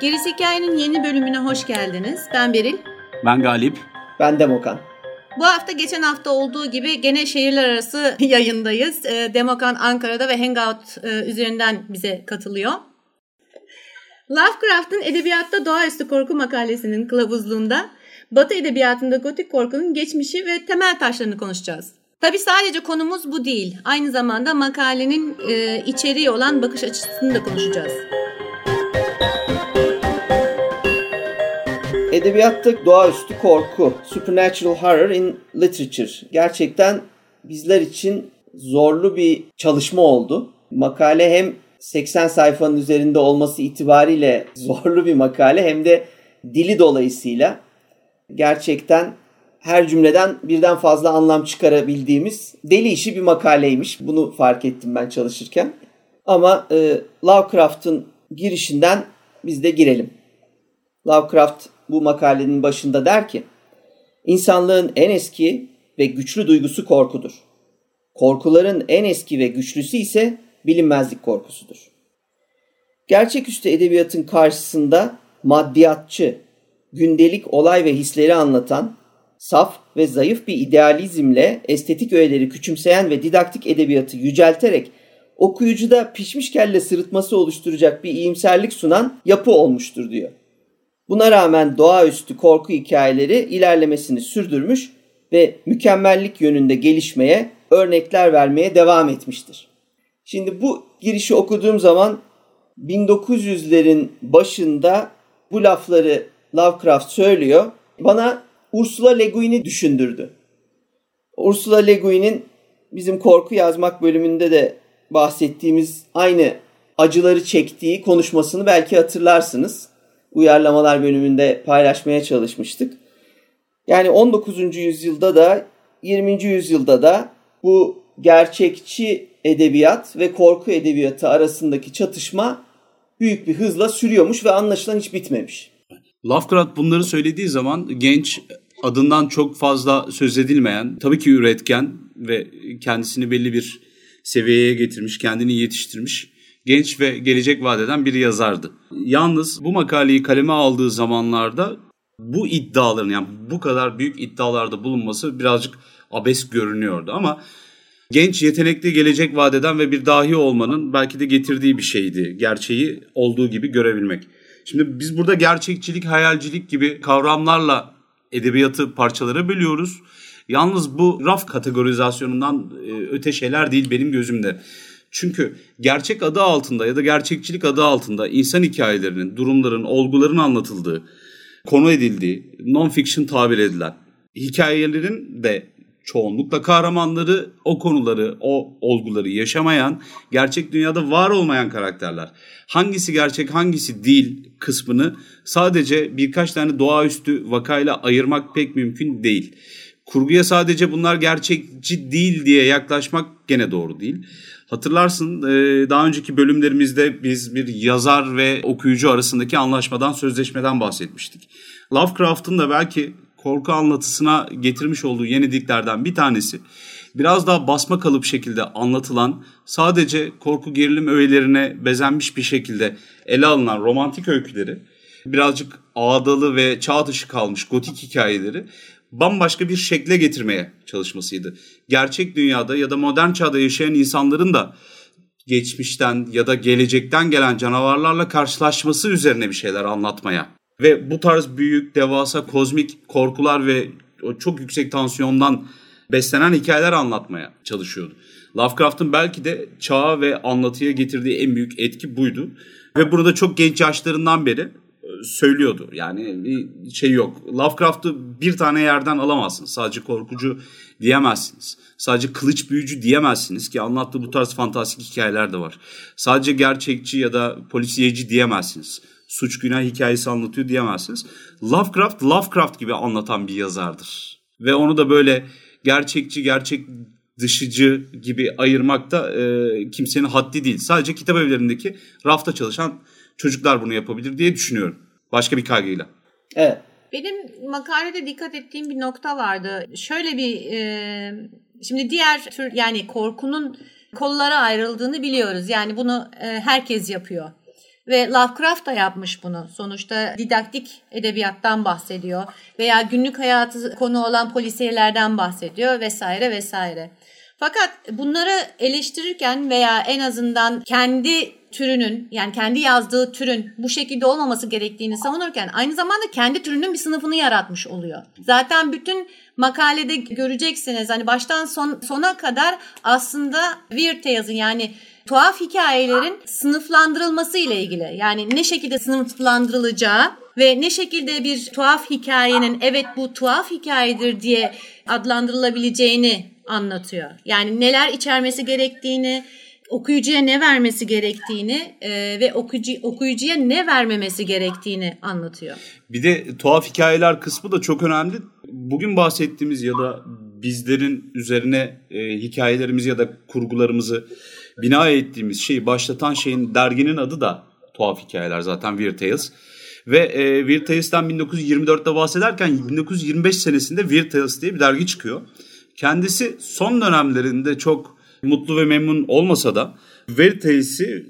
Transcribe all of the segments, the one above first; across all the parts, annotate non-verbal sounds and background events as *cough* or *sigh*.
Gerisi Hikayenin yeni bölümüne hoş geldiniz. Ben Beril. Ben Galip. Ben Demokan. Bu hafta geçen hafta olduğu gibi gene şehirler arası *laughs* yayındayız. Ee, Demokan Ankara'da ve Hangout e, üzerinden bize katılıyor. Lovecraft'ın Edebiyatta Doğaüstü Korku makalesinin kılavuzluğunda Batı Edebiyatı'nda gotik korkunun geçmişi ve temel taşlarını konuşacağız. Tabi sadece konumuz bu değil. Aynı zamanda makalenin e, içeriği olan bakış açısını da konuşacağız. Edebiyatta doğaüstü korku, supernatural horror in literature. Gerçekten bizler için zorlu bir çalışma oldu. Makale hem 80 sayfanın üzerinde olması itibariyle zorlu bir makale hem de dili dolayısıyla gerçekten her cümleden birden fazla anlam çıkarabildiğimiz deli işi bir makaleymiş. Bunu fark ettim ben çalışırken. Ama e, Lovecraft'ın girişinden biz de girelim. Lovecraft bu makalenin başında der ki, İnsanlığın en eski ve güçlü duygusu korkudur. Korkuların en eski ve güçlüsü ise bilinmezlik korkusudur. Gerçeküstü edebiyatın karşısında maddiyatçı, gündelik olay ve hisleri anlatan, saf ve zayıf bir idealizmle estetik öğeleri küçümseyen ve didaktik edebiyatı yücelterek okuyucuda pişmiş kelle sırıtması oluşturacak bir iyimserlik sunan yapı olmuştur diyor. Buna rağmen doğaüstü korku hikayeleri ilerlemesini sürdürmüş ve mükemmellik yönünde gelişmeye, örnekler vermeye devam etmiştir. Şimdi bu girişi okuduğum zaman 1900'lerin başında bu lafları Lovecraft söylüyor. Bana Ursula Le Guin'i düşündürdü. Ursula Le Guin'in bizim korku yazmak bölümünde de bahsettiğimiz aynı acıları çektiği konuşmasını belki hatırlarsınız. Uyarlamalar bölümünde paylaşmaya çalışmıştık. Yani 19. yüzyılda da 20. yüzyılda da bu gerçekçi edebiyat ve korku edebiyatı arasındaki çatışma büyük bir hızla sürüyormuş ve anlaşılan hiç bitmemiş. Lovecraft bunları söylediği zaman genç adından çok fazla söz edilmeyen, tabii ki üretken ve kendisini belli bir seviyeye getirmiş, kendini yetiştirmiş genç ve gelecek vadeden bir yazardı. Yalnız bu makaleyi kaleme aldığı zamanlarda bu iddiaların yani bu kadar büyük iddialarda bulunması birazcık abes görünüyordu ama genç yetenekli gelecek vadeden ve bir dahi olmanın belki de getirdiği bir şeydi. Gerçeği olduğu gibi görebilmek. Şimdi biz burada gerçekçilik, hayalcilik gibi kavramlarla edebiyatı parçalara bölüyoruz. Yalnız bu raf kategorizasyonundan e, öte şeyler değil benim gözümde. Çünkü gerçek adı altında ya da gerçekçilik adı altında insan hikayelerinin, durumların, olguların anlatıldığı, konu edildiği, non-fiction tabir edilen hikayelerin de çoğunlukla kahramanları o konuları, o olguları yaşamayan, gerçek dünyada var olmayan karakterler. Hangisi gerçek, hangisi değil kısmını sadece birkaç tane doğaüstü vakayla ayırmak pek mümkün değil. Kurguya sadece bunlar gerçekçi değil diye yaklaşmak gene doğru değil. Hatırlarsın daha önceki bölümlerimizde biz bir yazar ve okuyucu arasındaki anlaşmadan, sözleşmeden bahsetmiştik. Lovecraft'ın da belki korku anlatısına getirmiş olduğu yeniliklerden bir tanesi biraz daha basma kalıp şekilde anlatılan sadece korku gerilim öğelerine bezenmiş bir şekilde ele alınan romantik öyküleri birazcık ağdalı ve çağ dışı kalmış gotik hikayeleri bambaşka bir şekle getirmeye çalışmasıydı. Gerçek dünyada ya da modern çağda yaşayan insanların da geçmişten ya da gelecekten gelen canavarlarla karşılaşması üzerine bir şeyler anlatmaya ve bu tarz büyük, devasa, kozmik korkular ve çok yüksek tansiyondan beslenen hikayeler anlatmaya çalışıyordu. Lovecraft'ın belki de çağa ve anlatıya getirdiği en büyük etki buydu. Ve bunu da çok genç yaşlarından beri söylüyordu. Yani bir şey yok. Lovecraft'ı bir tane yerden alamazsınız. Sadece korkucu diyemezsiniz. Sadece kılıç büyücü diyemezsiniz ki anlattığı bu tarz fantastik hikayeler de var. Sadece gerçekçi ya da polisiyeci diyemezsiniz suç günah hikayesi anlatıyor diyemezsiniz. Lovecraft Lovecraft gibi anlatan bir yazardır. Ve onu da böyle gerçekçi, gerçek dışıcı gibi ayırmak da e, kimsenin haddi değil. Sadece kitap evlerindeki rafta çalışan çocuklar bunu yapabilir diye düşünüyorum. Başka bir kaygıyla. Evet. Benim makalede dikkat ettiğim bir nokta vardı. Şöyle bir e, şimdi diğer tür yani korkunun kollara ayrıldığını biliyoruz. Yani bunu e, herkes yapıyor. Ve Lovecraft da yapmış bunu. Sonuçta didaktik edebiyattan bahsediyor veya günlük hayatı konu olan polisiyelerden bahsediyor vesaire vesaire. Fakat bunları eleştirirken veya en azından kendi türünün yani kendi yazdığı türün bu şekilde olmaması gerektiğini savunurken aynı zamanda kendi türünün bir sınıfını yaratmış oluyor. Zaten bütün makalede göreceksiniz hani baştan son, sona kadar aslında Weird Tales'ın yani tuhaf hikayelerin sınıflandırılması ile ilgili. Yani ne şekilde sınıflandırılacağı ve ne şekilde bir tuhaf hikayenin evet bu tuhaf hikayedir diye adlandırılabileceğini anlatıyor. Yani neler içermesi gerektiğini, okuyucuya ne vermesi gerektiğini e, ve okuyucu, okuyucuya ne vermemesi gerektiğini anlatıyor. Bir de tuhaf hikayeler kısmı da çok önemli. Bugün bahsettiğimiz ya da bizlerin üzerine e, hikayelerimizi ya da kurgularımızı bina ettiğimiz şeyi başlatan şeyin derginin adı da tuhaf hikayeler zaten Weird Tales. Ve e, Weird Tales'ten 1924'te bahsederken 1925 senesinde Weird Tales diye bir dergi çıkıyor. Kendisi son dönemlerinde çok mutlu ve memnun olmasa da Tales'i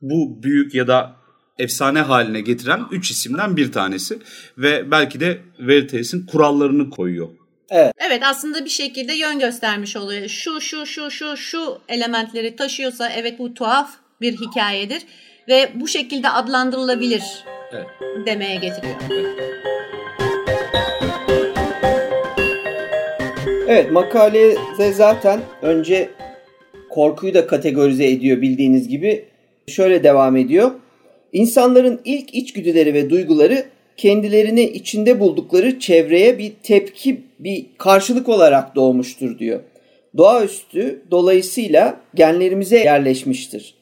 bu büyük ya da efsane haline getiren 3 isimden bir tanesi. Ve belki de Weird Tales'in kurallarını koyuyor. Evet. Evet aslında bir şekilde yön göstermiş oluyor. Şu şu şu şu şu elementleri taşıyorsa evet bu tuhaf bir hikayedir ve bu şekilde adlandırılabilir evet. demeye getiriyor. Evet makalede zaten önce korkuyu da kategorize ediyor bildiğiniz gibi. Şöyle devam ediyor. İnsanların ilk içgüdüleri ve duyguları kendilerini içinde buldukları çevreye bir tepki, bir karşılık olarak doğmuştur diyor. Doğaüstü dolayısıyla genlerimize yerleşmiştir.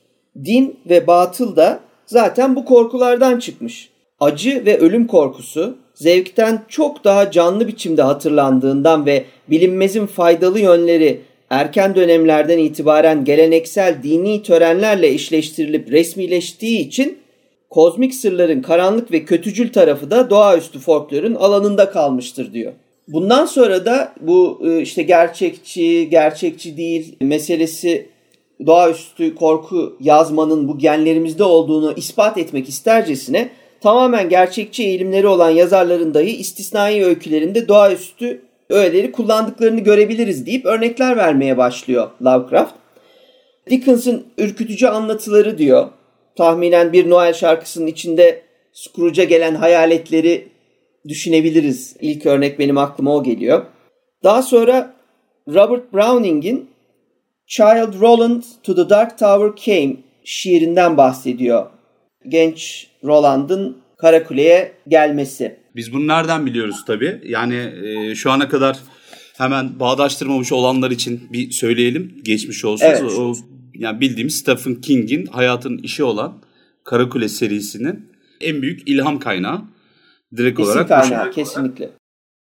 Din ve batıl da zaten bu korkulardan çıkmış. Acı ve ölüm korkusu zevkten çok daha canlı biçimde hatırlandığından ve bilinmezin faydalı yönleri erken dönemlerden itibaren geleneksel dini törenlerle işleştirilip resmileştiği için kozmik sırların karanlık ve kötücül tarafı da doğaüstü folklorun alanında kalmıştır diyor. Bundan sonra da bu e, işte gerçekçi, gerçekçi değil meselesi doğaüstü korku yazmanın bu genlerimizde olduğunu ispat etmek istercesine tamamen gerçekçi eğilimleri olan yazarların dahi istisnai öykülerinde doğaüstü öğeleri kullandıklarını görebiliriz deyip örnekler vermeye başlıyor Lovecraft. Dickens'ın ürkütücü anlatıları diyor. Tahminen bir Noel şarkısının içinde Scrooge'a gelen hayaletleri düşünebiliriz. İlk örnek benim aklıma o geliyor. Daha sonra Robert Browning'in Child Roland to the Dark Tower Came şiirinden bahsediyor. Genç Roland'ın Karakule'ye gelmesi. Biz bunu nereden biliyoruz tabii? Yani e, şu ana kadar hemen bağdaştırmamış olanlar için bir söyleyelim. Geçmiş olsun. Evet. O, yani bildiğimiz Stephen King'in hayatın işi olan Karakule serisinin en büyük ilham kaynağı. Direkt İsim olarak kaynağı kesinlikle.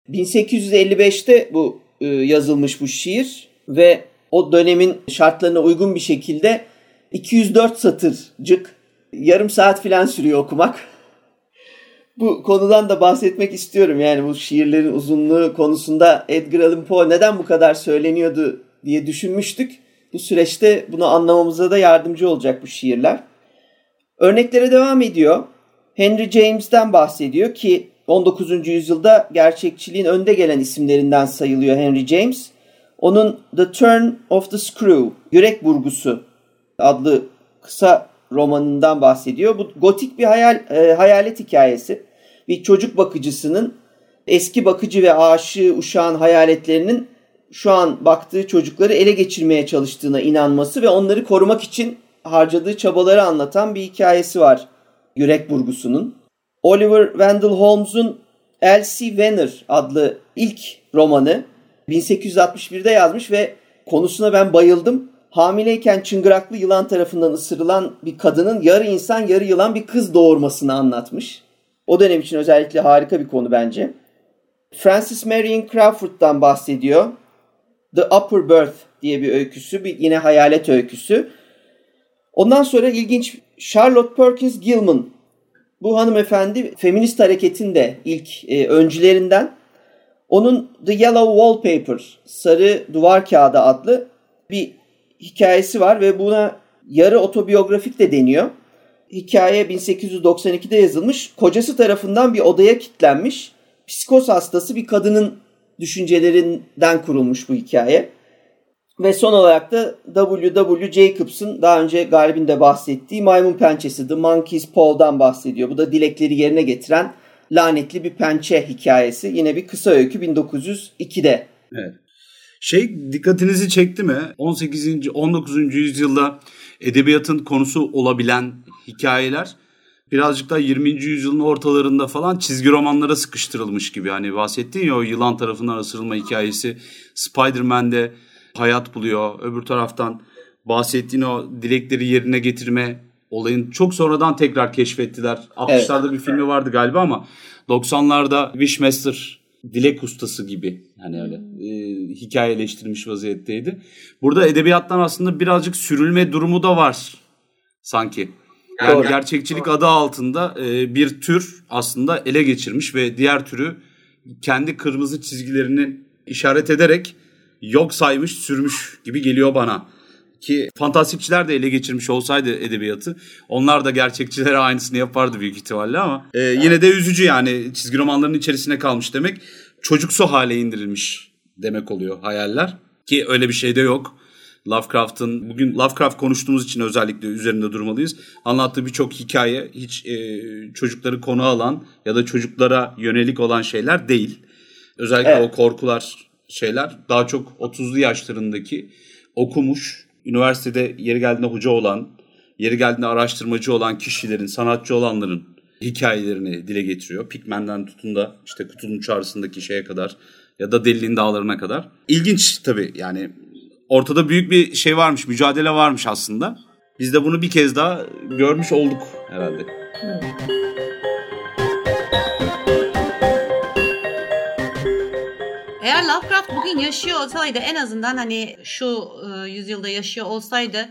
1855'te bu e, yazılmış bu şiir ve o dönemin şartlarına uygun bir şekilde 204 satırcık yarım saat falan sürüyor okumak. bu konudan da bahsetmek istiyorum. Yani bu şiirlerin uzunluğu konusunda Edgar Allan Poe neden bu kadar söyleniyordu diye düşünmüştük. Bu süreçte bunu anlamamıza da yardımcı olacak bu şiirler. Örneklere devam ediyor. Henry James'ten bahsediyor ki 19. yüzyılda gerçekçiliğin önde gelen isimlerinden sayılıyor Henry James. Onun The Turn of the Screw, Yürek Burgusu adlı kısa romanından bahsediyor. Bu gotik bir hayal e, hayalet hikayesi. Bir çocuk bakıcısının eski bakıcı ve aşığı uşağın hayaletlerinin şu an baktığı çocukları ele geçirmeye çalıştığına inanması ve onları korumak için harcadığı çabaları anlatan bir hikayesi var Yürek Burgusu'nun. Oliver Wendell Holmes'un Elsie Venner adlı ilk romanı 1861'de yazmış ve konusuna ben bayıldım hamileyken çıngıraklı yılan tarafından ısırılan bir kadının yarı insan yarı yılan bir kız doğurmasını anlatmış. O dönem için özellikle harika bir konu bence. Francis Marion Crawford'dan bahsediyor. The Upper Birth diye bir öyküsü, bir yine hayalet öyküsü. Ondan sonra ilginç Charlotte Perkins Gilman. Bu hanımefendi feminist hareketin de ilk e, öncülerinden. Onun The Yellow Wallpaper, Sarı Duvar Kağıdı adlı bir hikayesi var ve buna yarı otobiyografik de deniyor. Hikaye 1892'de yazılmış. Kocası tarafından bir odaya kilitlenmiş. Psikoz hastası bir kadının düşüncelerinden kurulmuş bu hikaye. Ve son olarak da W.W. Jacobs'ın daha önce Galib'in de bahsettiği Maymun Pençesi The Monkey's Paw'dan bahsediyor. Bu da dilekleri yerine getiren lanetli bir pençe hikayesi. Yine bir kısa öykü 1902'de. Evet. Şey dikkatinizi çekti mi? 18. 19. yüzyılda edebiyatın konusu olabilen hikayeler birazcık daha 20. yüzyılın ortalarında falan çizgi romanlara sıkıştırılmış gibi. Hani bahsettin ya o yılan tarafından ısırılma hikayesi Spider-Man'de hayat buluyor. Öbür taraftan bahsettiğin o dilekleri yerine getirme olayın çok sonradan tekrar keşfettiler. 60'larda evet. bir filmi vardı galiba ama 90'larda Wishmaster dilek ustası gibi yani öyle e, hikayeleştirilmiş vaziyetteydi. Burada edebiyattan aslında birazcık sürülme durumu da var sanki. Yani Doğru. gerçekçilik adı altında e, bir tür aslında ele geçirmiş ve diğer türü kendi kırmızı çizgilerini işaret ederek yok saymış, sürmüş gibi geliyor bana. Ki fantastikçiler de ele geçirmiş olsaydı edebiyatı onlar da gerçekçilere aynısını yapardı büyük ihtimalle ama e, yine de üzücü yani çizgi romanların içerisine kalmış demek. Çocuksu hale indirilmiş demek oluyor hayaller ki öyle bir şey de yok. Lovecraft'ın bugün Lovecraft konuştuğumuz için özellikle üzerinde durmalıyız. Anlattığı birçok hikaye hiç e, çocukları konu alan ya da çocuklara yönelik olan şeyler değil. Özellikle evet. o korkular şeyler daha çok 30'lu yaşlarındaki okumuş, üniversitede yeri geldiğinde hoca olan, yeri geldiğinde araştırmacı olan kişilerin, sanatçı olanların hikayelerini dile getiriyor. Pikmen'den tutun da işte kutunun çağrısındaki şeye kadar ya da Deliliğin Dağları'na kadar. İlginç tabii yani ortada büyük bir şey varmış, mücadele varmış aslında. Biz de bunu bir kez daha görmüş olduk herhalde. Eğer Lovecraft bugün yaşıyor olsaydı en azından hani şu e, yüzyılda yaşıyor olsaydı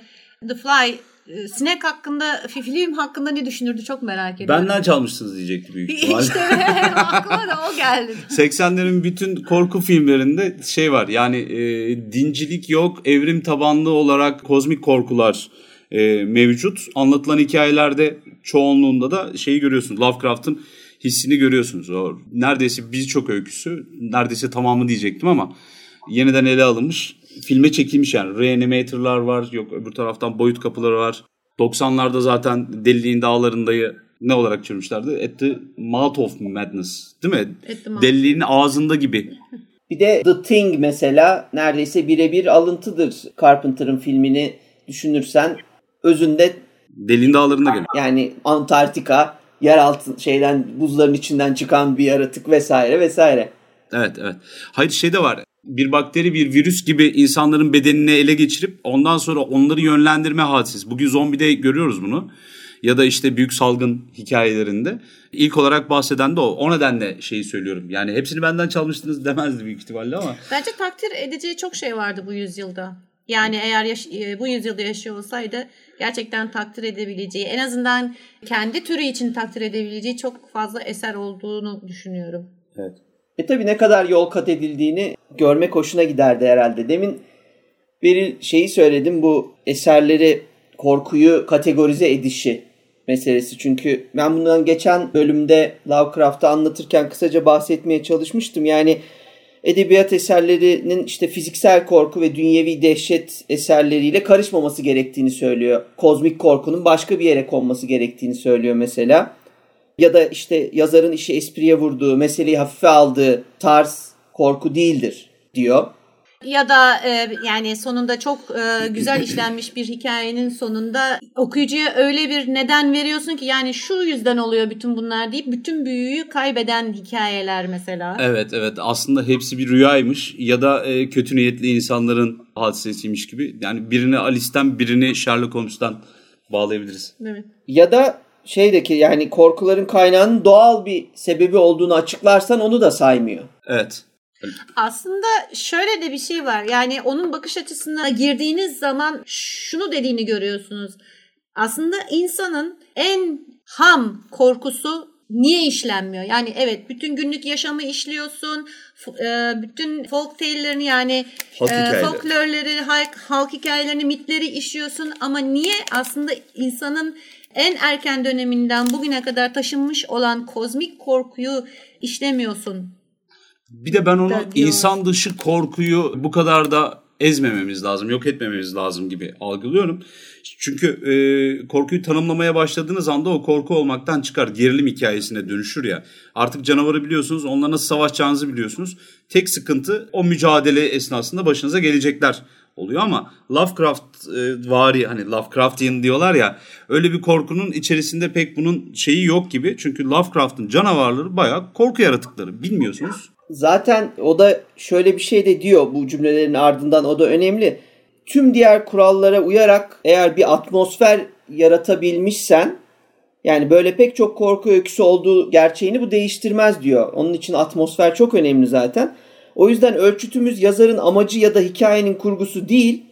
The Fly e, sinek hakkında, film hakkında ne düşünürdü çok merak ediyorum. Benden çalmışsınız diyecekti büyük ihtimalle. işte *laughs* aklıma da o geldi. *laughs* 80'lerin bütün korku filmlerinde şey var yani e, dincilik yok, evrim tabanlı olarak kozmik korkular e, mevcut. Anlatılan hikayelerde çoğunluğunda da şeyi görüyorsunuz Lovecraft'ın hissini görüyorsunuz. O neredeyse birçok öyküsü, neredeyse tamamı diyecektim ama yeniden ele alınmış. Filme çekilmiş yani. Reanimator'lar var, yok öbür taraftan boyut kapıları var. 90'larda zaten Deliliğin Dağları'ndayı ne olarak çürümüşlerdi? At the Mouth of Madness değil mi? Deliliğin ağzında gibi. *laughs* Bir de The Thing mesela neredeyse birebir alıntıdır Carpenter'ın filmini düşünürsen. Özünde Deliliğin Dağları'nda geliyor. Yani Antarktika yeraltı şeyden buzların içinden çıkan bir yaratık vesaire vesaire. Evet evet. Hayır şey de var. Bir bakteri bir virüs gibi insanların bedenini ele geçirip ondan sonra onları yönlendirme hadisesi. Bugün zombide görüyoruz bunu. Ya da işte büyük salgın hikayelerinde. İlk olarak bahseden de o. O nedenle şeyi söylüyorum. Yani hepsini benden çalmıştınız demezdi büyük ihtimalle ama. Bence takdir edeceği çok şey vardı bu yüzyılda. Yani eğer yaş- e, bu yüzyılda yaşıyor olsaydı gerçekten takdir edebileceği, en azından kendi türü için takdir edebileceği çok fazla eser olduğunu düşünüyorum. Evet. E tabi ne kadar yol kat edildiğini görmek hoşuna giderdi herhalde. Demin bir şeyi söyledim bu eserleri korkuyu kategorize edişi meselesi. Çünkü ben bundan geçen bölümde Lovecraft'ı anlatırken kısaca bahsetmeye çalışmıştım. Yani edebiyat eserlerinin işte fiziksel korku ve dünyevi dehşet eserleriyle karışmaması gerektiğini söylüyor. Kozmik korkunun başka bir yere konması gerektiğini söylüyor mesela. Ya da işte yazarın işi espriye vurduğu, meseleyi hafife aldığı tarz korku değildir diyor ya da e, yani sonunda çok e, güzel *clears throat* işlenmiş bir hikayenin sonunda okuyucuya öyle bir neden veriyorsun ki yani şu yüzden oluyor bütün bunlar deyip bütün büyüyü kaybeden hikayeler mesela. Evet evet aslında hepsi bir rüyaymış ya da e, kötü niyetli insanların hadisesiymiş gibi. Yani birini Alice'ten birini Sherlock Holmes'tan bağlayabiliriz. Evet. Ya da şeydeki yani korkuların kaynağının doğal bir sebebi olduğunu açıklarsan onu da saymıyor. Evet. Aslında şöyle de bir şey var. Yani onun bakış açısına girdiğiniz zaman şunu dediğini görüyorsunuz. Aslında insanın en ham korkusu niye işlenmiyor? Yani evet bütün günlük yaşamı işliyorsun. E, bütün folk tale'lerini yani halk e, folklorları, halk, halk hikayelerini, mitleri işliyorsun ama niye aslında insanın en erken döneminden bugüne kadar taşınmış olan kozmik korkuyu işlemiyorsun. Bir de ben onu insan dışı korkuyu bu kadar da ezmememiz lazım, yok etmememiz lazım gibi algılıyorum. Çünkü e, korkuyu tanımlamaya başladığınız anda o korku olmaktan çıkar. Gerilim hikayesine dönüşür ya. Artık canavarı biliyorsunuz, onunla nasıl savaşacağınızı biliyorsunuz. Tek sıkıntı o mücadele esnasında başınıza gelecekler oluyor ama Lovecraft e, vari hani Lovecraftian diyorlar ya öyle bir korkunun içerisinde pek bunun şeyi yok gibi. Çünkü Lovecraft'ın canavarları bayağı korku yaratıkları bilmiyorsunuz. Zaten o da şöyle bir şey de diyor bu cümlelerin ardından o da önemli. Tüm diğer kurallara uyarak eğer bir atmosfer yaratabilmişsen yani böyle pek çok korku öyküsü olduğu gerçeğini bu değiştirmez diyor. Onun için atmosfer çok önemli zaten. O yüzden ölçütümüz yazarın amacı ya da hikayenin kurgusu değil,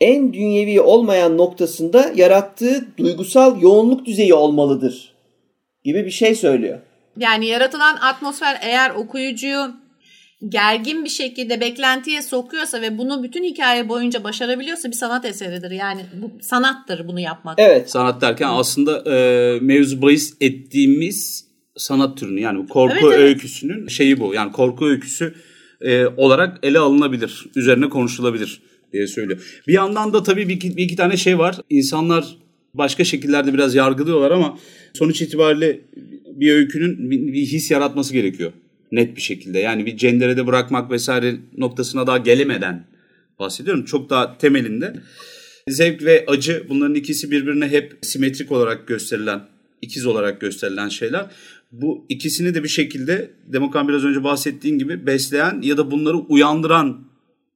en dünyevi olmayan noktasında yarattığı duygusal yoğunluk düzeyi olmalıdır gibi bir şey söylüyor. Yani yaratılan atmosfer eğer okuyucuyu gergin bir şekilde beklentiye sokuyorsa ve bunu bütün hikaye boyunca başarabiliyorsa bir sanat eseridir. Yani bu sanattır bunu yapmak. Evet. Sanat derken aslında e, mevzu bahis ettiğimiz sanat türünü yani korku Evet, evet. öyküsünün şeyi bu. Yani korku öyküsü e, olarak ele alınabilir, üzerine konuşulabilir diye söylüyor. Bir yandan da tabii bir iki, bir iki tane şey var. İnsanlar başka şekillerde biraz yargılıyorlar ama sonuç itibariyle bir öykünün bir, his yaratması gerekiyor. Net bir şekilde. Yani bir cenderede bırakmak vesaire noktasına daha gelemeden bahsediyorum. Çok daha temelinde. Zevk ve acı bunların ikisi birbirine hep simetrik olarak gösterilen, ikiz olarak gösterilen şeyler. Bu ikisini de bir şekilde Demokan biraz önce bahsettiğin gibi besleyen ya da bunları uyandıran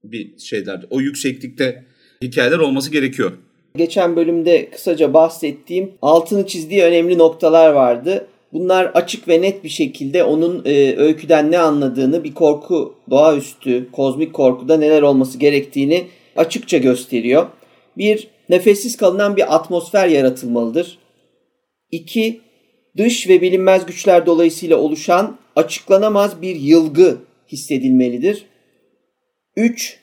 bir şeyler. O yükseklikte hikayeler olması gerekiyor. Geçen bölümde kısaca bahsettiğim altını çizdiği önemli noktalar vardı. Bunlar açık ve net bir şekilde onun e, öyküden ne anladığını, bir korku, doğaüstü, kozmik korkuda neler olması gerektiğini açıkça gösteriyor. Bir, nefessiz kalınan bir atmosfer yaratılmalıdır. İki, dış ve bilinmez güçler dolayısıyla oluşan açıklanamaz bir yılgı hissedilmelidir. 3.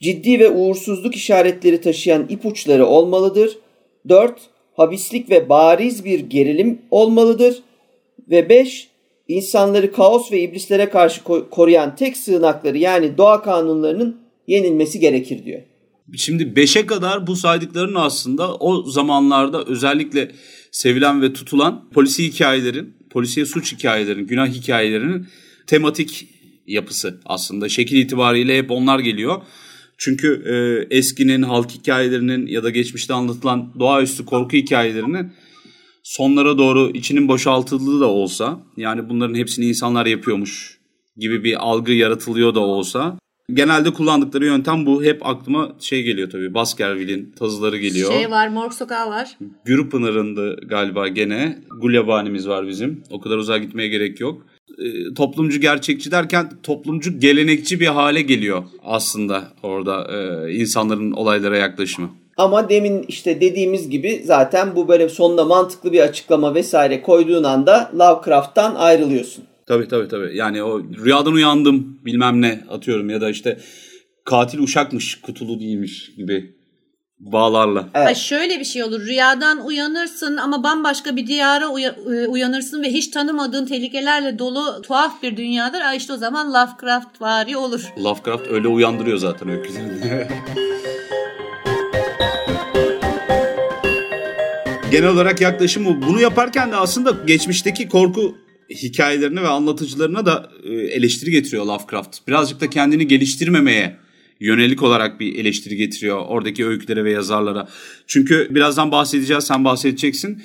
Ciddi ve uğursuzluk işaretleri taşıyan ipuçları olmalıdır. 4. Habislik ve bariz bir gerilim olmalıdır. Ve 5. İnsanları kaos ve iblislere karşı ko- koruyan tek sığınakları yani doğa kanunlarının yenilmesi gerekir diyor. Şimdi 5'e kadar bu saydıkların aslında o zamanlarda özellikle sevilen ve tutulan polisi hikayelerin, polisiye suç hikayelerinin, günah hikayelerinin tematik yapısı aslında. Şekil itibariyle hep onlar geliyor. Çünkü e, eskinin halk hikayelerinin ya da geçmişte anlatılan doğaüstü korku hikayelerinin sonlara doğru içinin boşaltıldığı da olsa yani bunların hepsini insanlar yapıyormuş gibi bir algı yaratılıyor da olsa genelde kullandıkları yöntem bu. Hep aklıma şey geliyor tabii Baskerville'in tazıları geliyor. Şey var, Morg Sokağı var. Gürpınar'ındı galiba gene. Gulyabanimiz var bizim. O kadar uzağa gitmeye gerek yok. E, toplumcu gerçekçi derken toplumcu gelenekçi bir hale geliyor aslında orada e, insanların olaylara yaklaşımı. Ama demin işte dediğimiz gibi zaten bu böyle sonuna mantıklı bir açıklama vesaire koyduğun anda Lovecraft'tan ayrılıyorsun. Tabii tabii tabii. Yani o rüyadan uyandım bilmem ne atıyorum ya da işte katil uşakmış kutulu değilmiş gibi bağlarla. Evet. Ha şöyle bir şey olur. Rüyadan uyanırsın ama bambaşka bir diyara e, uyanırsın ve hiç tanımadığın tehlikelerle dolu tuhaf bir dünyadır. Ha işte o zaman Lovecraft vari olur. Lovecraft öyle uyandırıyor zaten öykülerini. *laughs* Genel olarak yaklaşım bu. Bunu yaparken de aslında geçmişteki korku hikayelerine ve anlatıcılarına da e, eleştiri getiriyor Lovecraft. Birazcık da kendini geliştirmemeye yönelik olarak bir eleştiri getiriyor oradaki öykülere ve yazarlara. Çünkü birazdan bahsedeceğiz, sen bahsedeceksin.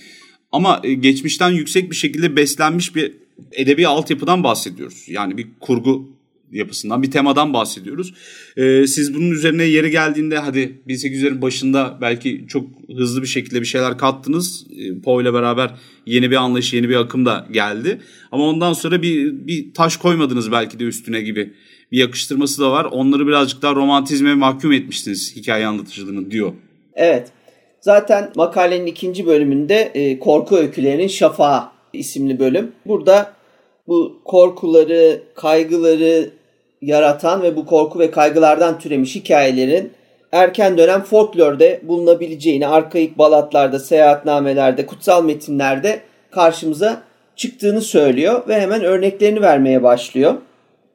Ama e, geçmişten yüksek bir şekilde beslenmiş bir edebi altyapıdan bahsediyoruz. Yani bir kurgu yapısından, bir temadan bahsediyoruz. Ee, siz bunun üzerine yeri geldiğinde hadi 1800'lerin başında belki çok hızlı bir şekilde bir şeyler kattınız. Ee, Poe ile beraber yeni bir anlayış, yeni bir akım da geldi. Ama ondan sonra bir, bir taş koymadınız belki de üstüne gibi bir yakıştırması da var. Onları birazcık daha romantizme mahkum etmiştiniz hikaye anlatıcılığını diyor. Evet. Zaten makalenin ikinci bölümünde e, korku öykülerinin şafağı isimli bölüm. Burada bu korkuları, kaygıları yaratan ve bu korku ve kaygılardan türemiş hikayelerin erken dönem folklorda bulunabileceğini arkaik balatlarda, seyahatnamelerde, kutsal metinlerde karşımıza çıktığını söylüyor ve hemen örneklerini vermeye başlıyor.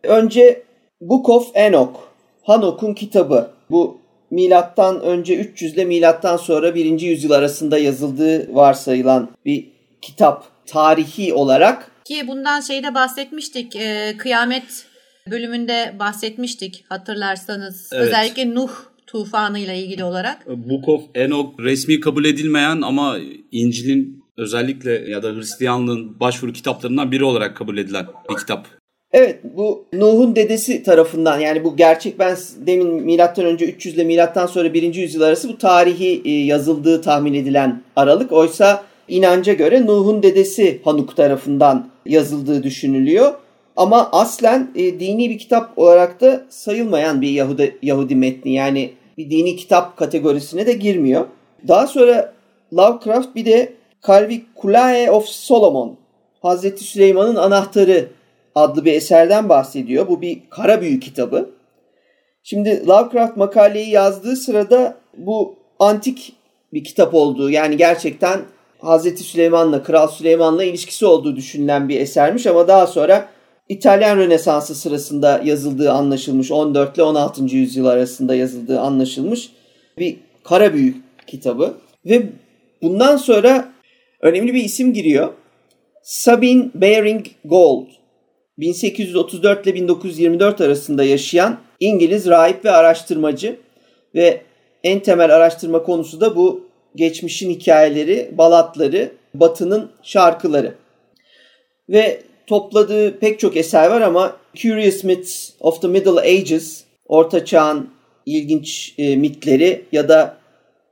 Önce Book of Enoch, Hanok'un kitabı. Bu milattan önce 300 ile milattan sonra 1. yüzyıl arasında yazıldığı varsayılan bir kitap tarihi olarak. Ki bundan şeyde bahsetmiştik. E, kıyamet bölümünde bahsetmiştik hatırlarsanız. Evet. Özellikle Nuh tufanıyla ilgili olarak. Book of Enoch resmi kabul edilmeyen ama İncil'in özellikle ya da Hristiyanlığın başvuru kitaplarından biri olarak kabul edilen bir kitap. Evet bu Nuh'un dedesi tarafından yani bu gerçek ben demin milattan önce 300 ile milattan sonra 1. yüzyıl arası bu tarihi e, yazıldığı tahmin edilen aralık. Oysa inanca göre Nuh'un dedesi Hanuk tarafından yazıldığı düşünülüyor. Ama aslen e, dini bir kitap olarak da sayılmayan bir Yahudi, Yahudi metni yani bir dini kitap kategorisine de girmiyor. Daha sonra Lovecraft bir de Calviculae of Solomon Hazreti Süleyman'ın Anahtarı adlı bir eserden bahsediyor. Bu bir kara büyü kitabı. Şimdi Lovecraft makaleyi yazdığı sırada bu antik bir kitap olduğu yani gerçekten Hazreti Süleyman'la, Kral Süleyman'la ilişkisi olduğu düşünülen bir esermiş ama daha sonra İtalyan Rönesansı sırasında yazıldığı anlaşılmış. 14 ile 16. yüzyıl arasında yazıldığı anlaşılmış bir kara büyü kitabı. Ve bundan sonra önemli bir isim giriyor. Sabine Baring Gold. 1834 ile 1924 arasında yaşayan İngiliz rahip ve araştırmacı ve en temel araştırma konusu da bu geçmişin hikayeleri, balatları, batının şarkıları. Ve topladığı pek çok eser var ama Curious Myths of the Middle Ages, Orta Çağ'ın ilginç e, mitleri ya da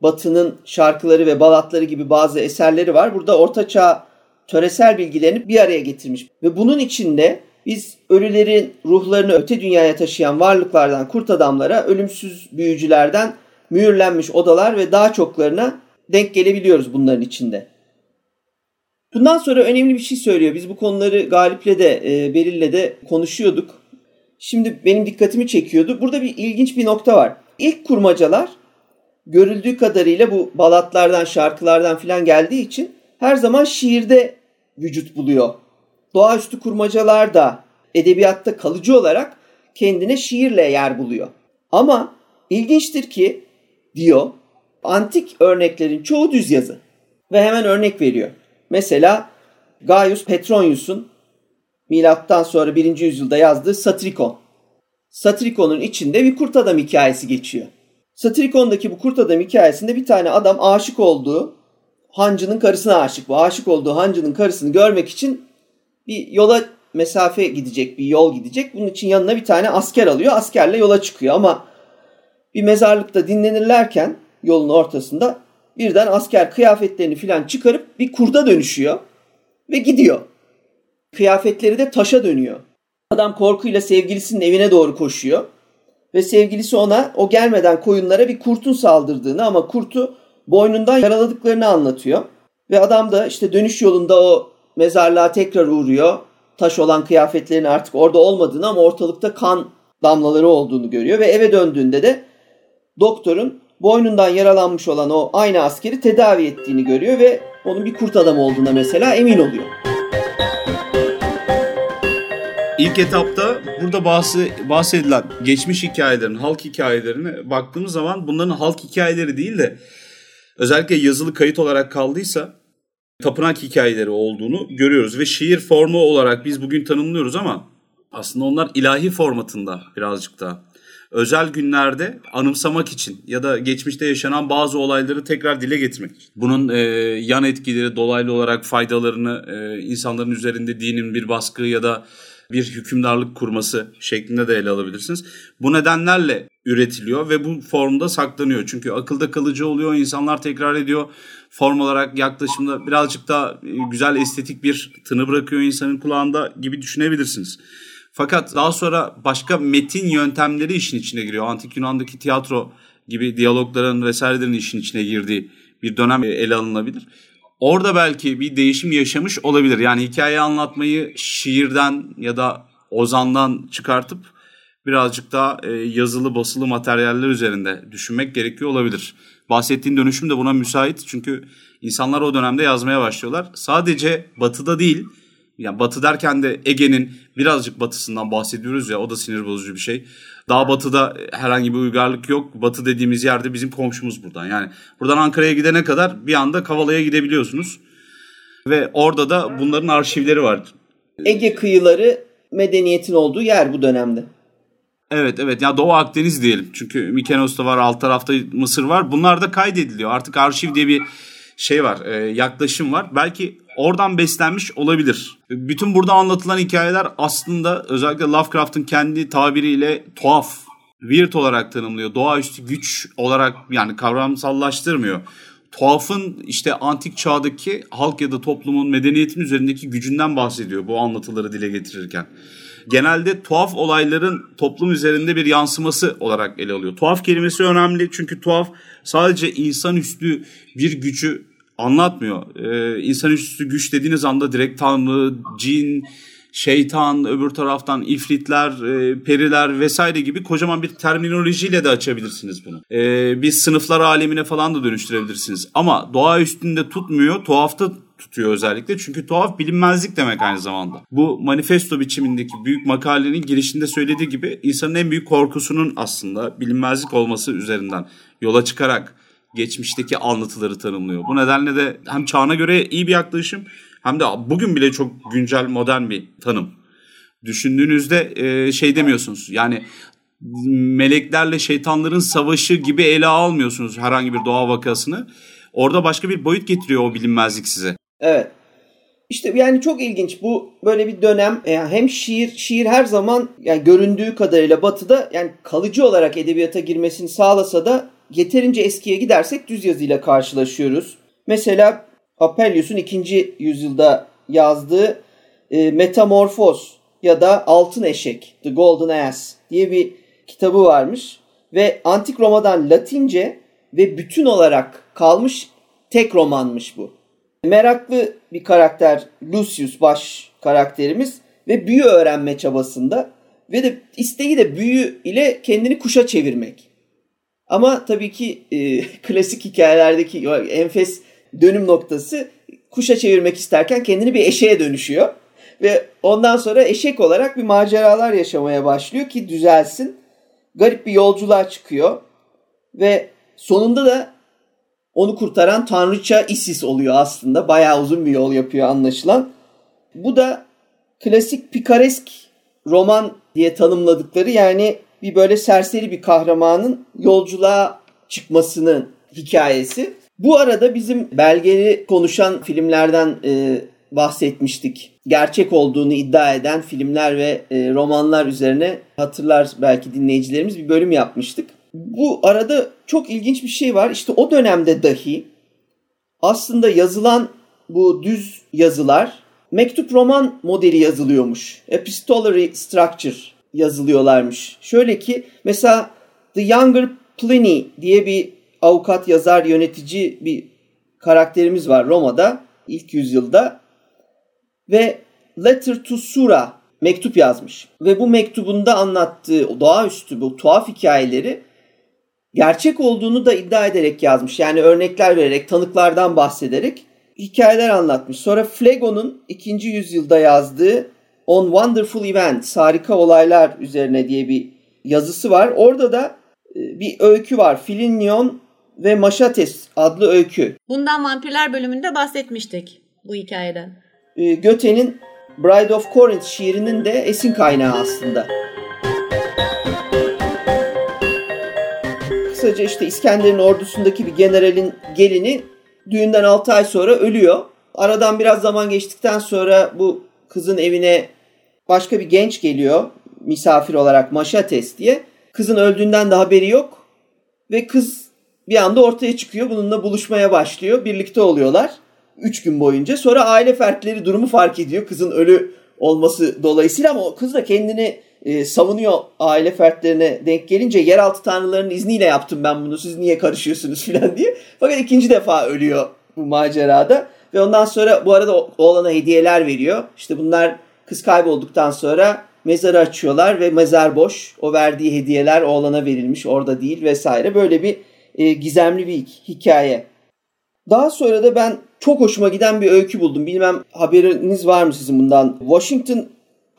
Batı'nın şarkıları ve balatları gibi bazı eserleri var. Burada Orta Çağ töresel bilgilerini bir araya getirmiş. Ve bunun içinde biz ölülerin ruhlarını öte dünyaya taşıyan varlıklardan kurt adamlara, ölümsüz büyücülerden mühürlenmiş odalar ve daha çoklarına denk gelebiliyoruz bunların içinde. Bundan sonra önemli bir şey söylüyor. Biz bu konuları Galip'le de e, Beril'le de konuşuyorduk. Şimdi benim dikkatimi çekiyordu. Burada bir ilginç bir nokta var. İlk kurmacalar görüldüğü kadarıyla bu balatlardan, şarkılardan filan geldiği için her zaman şiirde vücut buluyor. Doğaüstü kurmacalar da edebiyatta kalıcı olarak kendine şiirle yer buluyor. Ama ilginçtir ki diyor antik örneklerin çoğu düz yazı. Ve hemen örnek veriyor. Mesela Gaius Petronius'un milattan sonra 1. yüzyılda yazdığı Satirikon. Satirikon'un içinde bir kurt adam hikayesi geçiyor. Satirikon'daki bu kurt adam hikayesinde bir tane adam aşık olduğu hancının karısına aşık. Bu aşık olduğu hancının karısını görmek için bir yola mesafe gidecek, bir yol gidecek. Bunun için yanına bir tane asker alıyor. Askerle yola çıkıyor ama bir mezarlıkta dinlenirlerken yolun ortasında birden asker kıyafetlerini filan çıkarıp bir kurda dönüşüyor ve gidiyor. Kıyafetleri de taşa dönüyor. Adam korkuyla sevgilisinin evine doğru koşuyor ve sevgilisi ona o gelmeden koyunlara bir kurtun saldırdığını ama kurtu boynundan yaraladıklarını anlatıyor. Ve adam da işte dönüş yolunda o mezarlığa tekrar uğruyor. Taş olan kıyafetlerin artık orada olmadığını ama ortalıkta kan damlaları olduğunu görüyor ve eve döndüğünde de doktorun boynundan yaralanmış olan o aynı askeri tedavi ettiğini görüyor ve onun bir kurt adam olduğuna mesela emin oluyor. İlk etapta burada bahsedilen geçmiş hikayelerin, halk hikayelerine baktığımız zaman bunların halk hikayeleri değil de özellikle yazılı kayıt olarak kaldıysa tapınak hikayeleri olduğunu görüyoruz. Ve şiir formu olarak biz bugün tanımlıyoruz ama aslında onlar ilahi formatında birazcık da özel günlerde anımsamak için ya da geçmişte yaşanan bazı olayları tekrar dile getirmek. Bunun e, yan etkileri, dolaylı olarak faydalarını e, insanların üzerinde dinin bir baskı ya da bir hükümdarlık kurması şeklinde de ele alabilirsiniz. Bu nedenlerle üretiliyor ve bu formda saklanıyor. Çünkü akılda kalıcı oluyor, insanlar tekrar ediyor. Form olarak yaklaşımda birazcık da e, güzel estetik bir tını bırakıyor insanın kulağında gibi düşünebilirsiniz. Fakat daha sonra başka metin yöntemleri işin içine giriyor. Antik Yunan'daki tiyatro gibi diyalogların vesairelerin işin içine girdiği bir dönem ele alınabilir. Orada belki bir değişim yaşamış olabilir. Yani hikaye anlatmayı şiirden ya da ozandan çıkartıp birazcık daha e, yazılı basılı materyaller üzerinde düşünmek gerekiyor olabilir. Bahsettiğin dönüşüm de buna müsait çünkü insanlar o dönemde yazmaya başlıyorlar. Sadece batıda değil yani batı derken de Ege'nin birazcık batısından bahsediyoruz ya o da sinir bozucu bir şey. Daha batıda herhangi bir uygarlık yok. Batı dediğimiz yerde bizim komşumuz buradan. Yani buradan Ankara'ya gidene kadar bir anda Kavala'ya gidebiliyorsunuz. Ve orada da bunların arşivleri var. Ege kıyıları medeniyetin olduğu yer bu dönemde. Evet evet ya Doğu Akdeniz diyelim. Çünkü Mikenos'ta var alt tarafta Mısır var. Bunlar da kaydediliyor. Artık arşiv diye bir şey var e, yaklaşım var. Belki oradan beslenmiş olabilir. Bütün burada anlatılan hikayeler aslında özellikle Lovecraft'ın kendi tabiriyle tuhaf, weird olarak tanımlıyor. Doğaüstü güç olarak yani kavramsallaştırmıyor. Tuhafın işte antik çağdaki halk ya da toplumun medeniyetin üzerindeki gücünden bahsediyor bu anlatıları dile getirirken genelde tuhaf olayların toplum üzerinde bir yansıması olarak ele alıyor. Tuhaf kelimesi önemli çünkü tuhaf sadece insanüstü bir gücü anlatmıyor. Ee, insanüstü güç dediğiniz anda direkt tanrı, cin, şeytan, öbür taraftan ifritler, e, periler vesaire gibi kocaman bir terminolojiyle de açabilirsiniz bunu. E, bir sınıflar alemine falan da dönüştürebilirsiniz. Ama doğa üstünde tutmuyor, tuhafta tutuyor özellikle. Çünkü tuhaf bilinmezlik demek aynı zamanda. Bu manifesto biçimindeki büyük makalenin girişinde söylediği gibi insanın en büyük korkusunun aslında bilinmezlik olması üzerinden yola çıkarak geçmişteki anlatıları tanımlıyor. Bu nedenle de hem çağına göre iyi bir yaklaşım hem de bugün bile çok güncel modern bir tanım. Düşündüğünüzde e, şey demiyorsunuz yani meleklerle şeytanların savaşı gibi ele almıyorsunuz herhangi bir doğa vakasını. Orada başka bir boyut getiriyor o bilinmezlik size. Evet. İşte yani çok ilginç bu böyle bir dönem yani hem şiir şiir her zaman yani göründüğü kadarıyla batıda yani kalıcı olarak edebiyata girmesini sağlasa da yeterince eskiye gidersek düz yazıyla karşılaşıyoruz. Mesela Apellius'un ikinci yüzyılda yazdığı e, Metamorfoz ya da Altın Eşek, The Golden Ass diye bir kitabı varmış. Ve Antik Roma'dan Latince ve bütün olarak kalmış tek romanmış bu. Meraklı bir karakter Lucius baş karakterimiz ve büyü öğrenme çabasında ve de isteği de büyü ile kendini kuşa çevirmek. Ama tabii ki e, *laughs* klasik hikayelerdeki enfes dönüm noktası kuşa çevirmek isterken kendini bir eşeğe dönüşüyor. Ve ondan sonra eşek olarak bir maceralar yaşamaya başlıyor ki düzelsin. Garip bir yolculuğa çıkıyor. Ve sonunda da onu kurtaran tanrıça Isis oluyor aslında. Bayağı uzun bir yol yapıyor anlaşılan. Bu da klasik pikaresk roman diye tanımladıkları yani bir böyle serseri bir kahramanın yolculuğa çıkmasının hikayesi. Bu arada bizim belgeli konuşan filmlerden e, bahsetmiştik. Gerçek olduğunu iddia eden filmler ve e, romanlar üzerine hatırlar belki dinleyicilerimiz bir bölüm yapmıştık. Bu arada çok ilginç bir şey var. İşte o dönemde dahi aslında yazılan bu düz yazılar mektup roman modeli yazılıyormuş. Epistolary structure yazılıyorlarmış. Şöyle ki mesela The Younger Pliny diye bir avukat, yazar, yönetici bir karakterimiz var Roma'da ilk yüzyılda ve Letter to Sura mektup yazmış. Ve bu mektubunda anlattığı doğaüstü bu tuhaf hikayeleri gerçek olduğunu da iddia ederek yazmış. Yani örnekler vererek, tanıklardan bahsederek hikayeler anlatmış. Sonra Flego'nun 2. yüzyılda yazdığı On Wonderful Events, harika olaylar üzerine diye bir yazısı var. Orada da e, bir öykü var. Filinion ve Maşates adlı öykü. Bundan Vampirler bölümünde bahsetmiştik bu hikayeden. E, Göte'nin Bride of Corinth şiirinin de esin kaynağı aslında. Kısaca işte İskender'in ordusundaki bir generalin gelini düğünden 6 ay sonra ölüyor. Aradan biraz zaman geçtikten sonra bu kızın evine başka bir genç geliyor misafir olarak Maşates diye. Kızın öldüğünden de haberi yok ve kız bir anda ortaya çıkıyor. Bununla buluşmaya başlıyor. Birlikte oluyorlar. Üç gün boyunca. Sonra aile fertleri durumu fark ediyor. Kızın ölü olması dolayısıyla ama kız da kendini e, savunuyor aile fertlerine denk gelince yeraltı tanrılarının izniyle yaptım ben bunu siz niye karışıyorsunuz *laughs* filan diye. Fakat ikinci defa ölüyor bu macerada ve ondan sonra bu arada oğlana hediyeler veriyor. İşte bunlar kız kaybolduktan sonra Mezarı açıyorlar ve mezar boş. O verdiği hediyeler oğlana verilmiş orada değil vesaire. Böyle bir e, gizemli bir hikaye. Daha sonra da ben çok hoşuma giden bir öykü buldum. Bilmem haberiniz var mı sizin bundan? Washington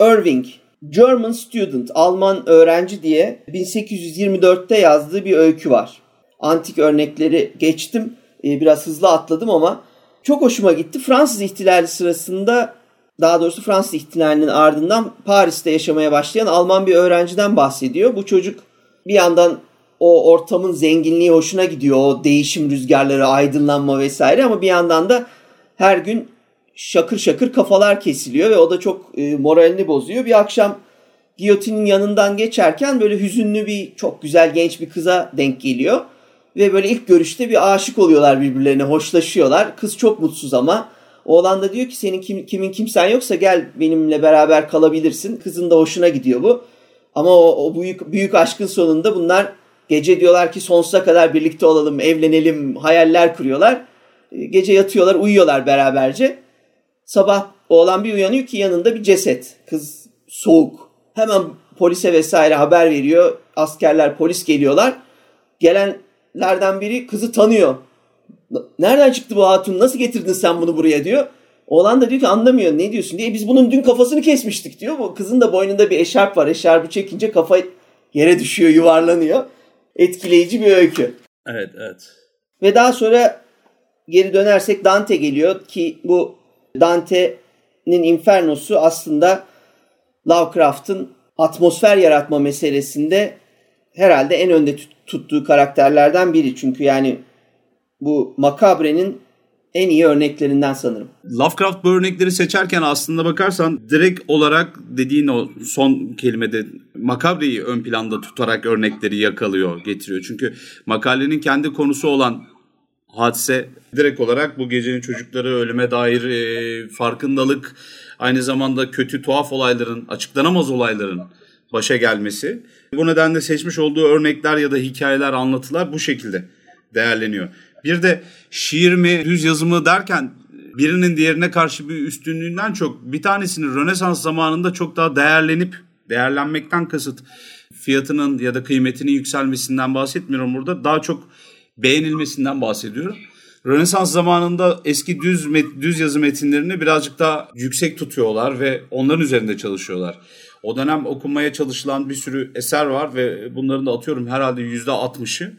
Irving, German Student, Alman öğrenci diye 1824'te yazdığı bir öykü var. Antik örnekleri geçtim. E, biraz hızlı atladım ama çok hoşuma gitti. Fransız ihtilali sırasında daha doğrusu Fransız ihtilalinin ardından Paris'te yaşamaya başlayan Alman bir öğrenciden bahsediyor. Bu çocuk bir yandan o ortamın zenginliği hoşuna gidiyor. O değişim rüzgarları, aydınlanma vesaire ama bir yandan da her gün şakır şakır kafalar kesiliyor ve o da çok e, moralini bozuyor. Bir akşam giyotinin yanından geçerken böyle hüzünlü bir çok güzel genç bir kıza denk geliyor. Ve böyle ilk görüşte bir aşık oluyorlar birbirlerine, hoşlaşıyorlar. Kız çok mutsuz ama Oğlan da diyor ki senin kim, kimin kimsen yoksa gel benimle beraber kalabilirsin. Kızın da hoşuna gidiyor bu. Ama o, o büyük, büyük aşkın sonunda bunlar gece diyorlar ki sonsuza kadar birlikte olalım, evlenelim, hayaller kuruyorlar. E, gece yatıyorlar, uyuyorlar beraberce. Sabah oğlan bir uyanıyor ki yanında bir ceset. Kız soğuk. Hemen polise vesaire haber veriyor. Askerler, polis geliyorlar. Gelenlerden biri kızı tanıyor. Nereden çıktı bu hatun? Nasıl getirdin sen bunu buraya diyor. Oğlan da diyor ki anlamıyor ne diyorsun diye. Biz bunun dün kafasını kesmiştik diyor. Bu kızın da boynunda bir eşarp var. Eşarpı çekince kafa yere düşüyor, yuvarlanıyor. Etkileyici bir öykü. Evet, evet. Ve daha sonra geri dönersek Dante geliyor ki bu Dante'nin Inferno'su aslında Lovecraft'ın atmosfer yaratma meselesinde herhalde en önde tuttuğu karakterlerden biri. Çünkü yani bu makabrenin en iyi örneklerinden sanırım. Lovecraft bu örnekleri seçerken aslında bakarsan direkt olarak dediğin o son kelimede makabreyi ön planda tutarak örnekleri yakalıyor, getiriyor. Çünkü makalenin kendi konusu olan hadise direkt olarak bu gecenin çocukları ölüme dair e, farkındalık, aynı zamanda kötü tuhaf olayların, açıklanamaz olayların başa gelmesi. Bu nedenle seçmiş olduğu örnekler ya da hikayeler, anlatılar bu şekilde değerleniyor. Bir de şiir mi, düz yazımı derken birinin diğerine karşı bir üstünlüğünden çok bir tanesinin Rönesans zamanında çok daha değerlenip değerlenmekten kasıt fiyatının ya da kıymetinin yükselmesinden bahsetmiyorum burada. Daha çok beğenilmesinden bahsediyorum. Rönesans zamanında eski düz düz yazı metinlerini birazcık daha yüksek tutuyorlar ve onların üzerinde çalışıyorlar. O dönem okunmaya çalışılan bir sürü eser var ve bunların da atıyorum herhalde yüzde 60'ı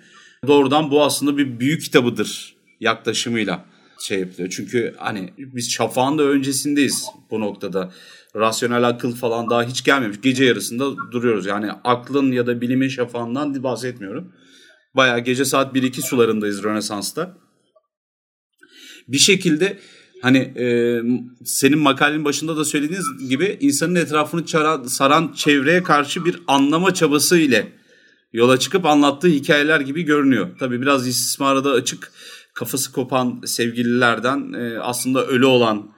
doğrudan bu aslında bir büyük kitabıdır yaklaşımıyla şey yapılıyor. Çünkü hani biz şafağın da öncesindeyiz bu noktada. Rasyonel akıl falan daha hiç gelmemiş. Gece yarısında duruyoruz. Yani aklın ya da bilimin şafağından bahsetmiyorum. Bayağı gece saat 1-2 sularındayız Rönesans'ta. Bir şekilde hani e, senin makalenin başında da söylediğiniz gibi insanın etrafını çaran, saran çevreye karşı bir anlama çabası ile yola çıkıp anlattığı hikayeler gibi görünüyor. Tabii biraz istismara da açık kafası kopan sevgililerden e, aslında ölü olan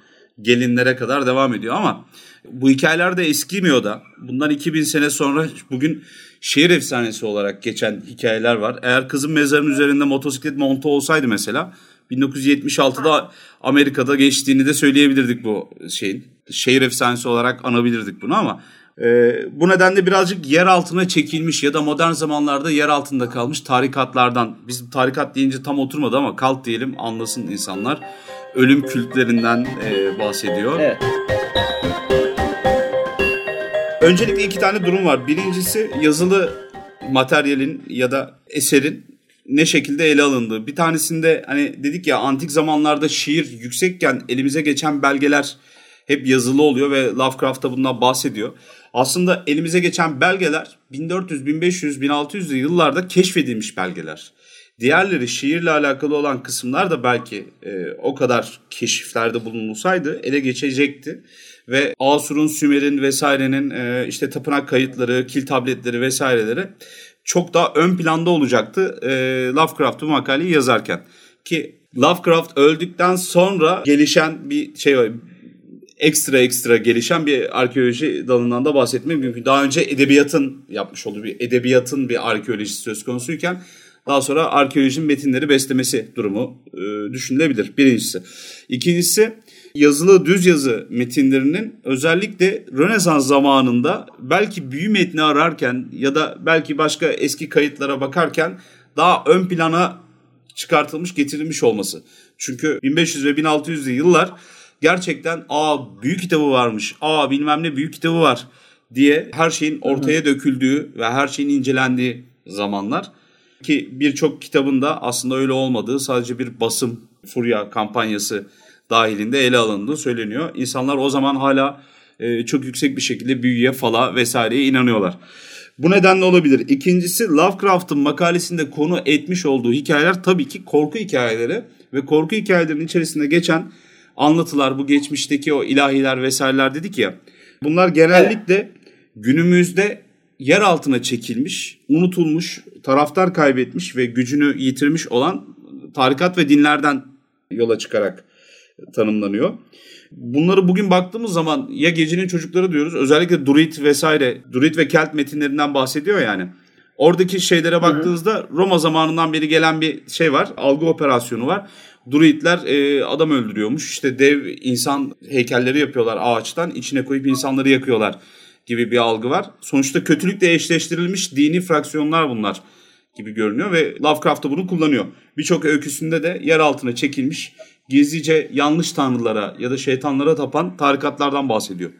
gelinlere kadar devam ediyor ama bu hikayeler de eskimiyor da. Bundan 2000 sene sonra bugün şehir efsanesi olarak geçen hikayeler var. Eğer kızın mezarının üzerinde motosiklet montu olsaydı mesela 1976'da Amerika'da geçtiğini de söyleyebilirdik bu şeyin. Şehir efsanesi olarak anabilirdik bunu ama e, bu nedenle birazcık yer altına çekilmiş ya da modern zamanlarda yer altında kalmış tarikatlardan. Biz tarikat deyince tam oturmadı ama kalt diyelim anlasın insanlar. Ölüm kültlerinden e, bahsediyor. Evet. Öncelikle iki tane durum var. Birincisi yazılı materyalin ya da eserin ne şekilde ele alındığı. Bir tanesinde hani dedik ya antik zamanlarda şiir yüksekken elimize geçen belgeler hep yazılı oluyor ve Lovecraft da bundan bahsediyor. Aslında elimize geçen belgeler 1400, 1500, 1600'lü yıllarda keşfedilmiş belgeler. Diğerleri şiirle alakalı olan kısımlar da belki e, o kadar keşiflerde bulunulsaydı ele geçecekti. Ve Asur'un, Sümer'in vesairenin e, işte tapınak kayıtları, kil tabletleri vesaireleri çok daha ön planda olacaktı e, Lovecraft makaleyi yazarken. Ki Lovecraft öldükten sonra gelişen bir şey var ekstra ekstra gelişen bir arkeoloji dalından da bahsetmek mümkün. Daha önce edebiyatın yapmış olduğu bir edebiyatın bir arkeolojisi söz konusuyken daha sonra arkeolojinin metinleri beslemesi durumu e, düşünülebilir. Birincisi. İkincisi yazılı düz yazı metinlerinin özellikle Rönesans zamanında belki büyü metni ararken ya da belki başka eski kayıtlara bakarken daha ön plana çıkartılmış getirilmiş olması. Çünkü 1500 ve 1600'lü yıllar gerçekten aa büyük kitabı varmış, aa bilmem ne büyük kitabı var diye her şeyin ortaya döküldüğü ve her şeyin incelendiği zamanlar. Ki birçok kitabın da aslında öyle olmadığı sadece bir basım furya kampanyası dahilinde ele alındığı söyleniyor. İnsanlar o zaman hala e, çok yüksek bir şekilde büyüye, fala vesaireye inanıyorlar. Bu nedenle olabilir. İkincisi Lovecraft'ın makalesinde konu etmiş olduğu hikayeler tabii ki korku hikayeleri ve korku hikayelerinin içerisinde geçen anlatılar, bu geçmişteki o ilahiler vesaireler dedik ya. Bunlar genellikle evet. günümüzde yer altına çekilmiş, unutulmuş, taraftar kaybetmiş ve gücünü yitirmiş olan tarikat ve dinlerden yola çıkarak tanımlanıyor. Bunları bugün baktığımız zaman ya gecenin çocukları diyoruz. Özellikle Druid vesaire, Druid ve Kelt metinlerinden bahsediyor yani. Oradaki şeylere baktığınızda Roma zamanından beri gelen bir şey var. Algı operasyonu var. Druidler e, adam öldürüyormuş. İşte dev insan heykelleri yapıyorlar ağaçtan. içine koyup insanları yakıyorlar gibi bir algı var. Sonuçta kötülükle eşleştirilmiş dini fraksiyonlar bunlar gibi görünüyor ve Lovecraft da bunu kullanıyor. Birçok öyküsünde de yer altına çekilmiş gizlice yanlış tanrılara ya da şeytanlara tapan tarikatlardan bahsediyor.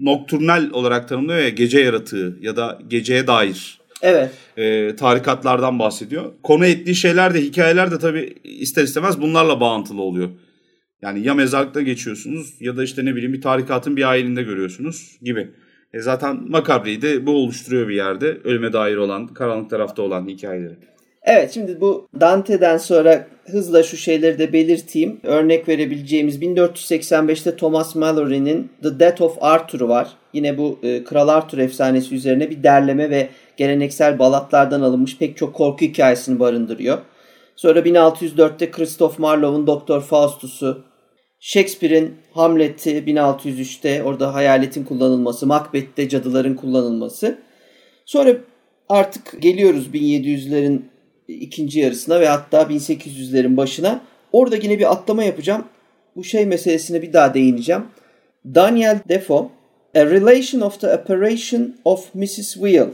Nokturnal olarak tanımlıyor ya gece yaratığı ya da geceye dair Evet. E, tarikatlardan bahsediyor. Konu ettiği şeyler de hikayeler de tabii ister istemez bunlarla bağıntılı oluyor. Yani ya mezarlıkta geçiyorsunuz ya da işte ne bileyim bir tarikatın bir ayininde görüyorsunuz gibi. E zaten Makabri'yi de bu oluşturuyor bir yerde. Ölüme dair olan, karanlık tarafta olan hikayeleri. Evet şimdi bu Dante'den sonra hızla şu şeyleri de belirteyim. Örnek verebileceğimiz 1485'te Thomas Mallory'nin The Death of Arthur'u var. Yine bu e, Kral Arthur efsanesi üzerine bir derleme ve geleneksel balatlardan alınmış pek çok korku hikayesini barındırıyor. Sonra 1604'te Christoph Marlowe'un Doktor Faustus'u, Shakespeare'in Hamlet'i 1603'te orada hayaletin kullanılması, Macbeth'te cadıların kullanılması. Sonra artık geliyoruz 1700'lerin ikinci yarısına ve hatta 1800'lerin başına. Orada yine bir atlama yapacağım. Bu şey meselesine bir daha değineceğim. Daniel Defoe, A Relation of the Apparition of Mrs. Wheel.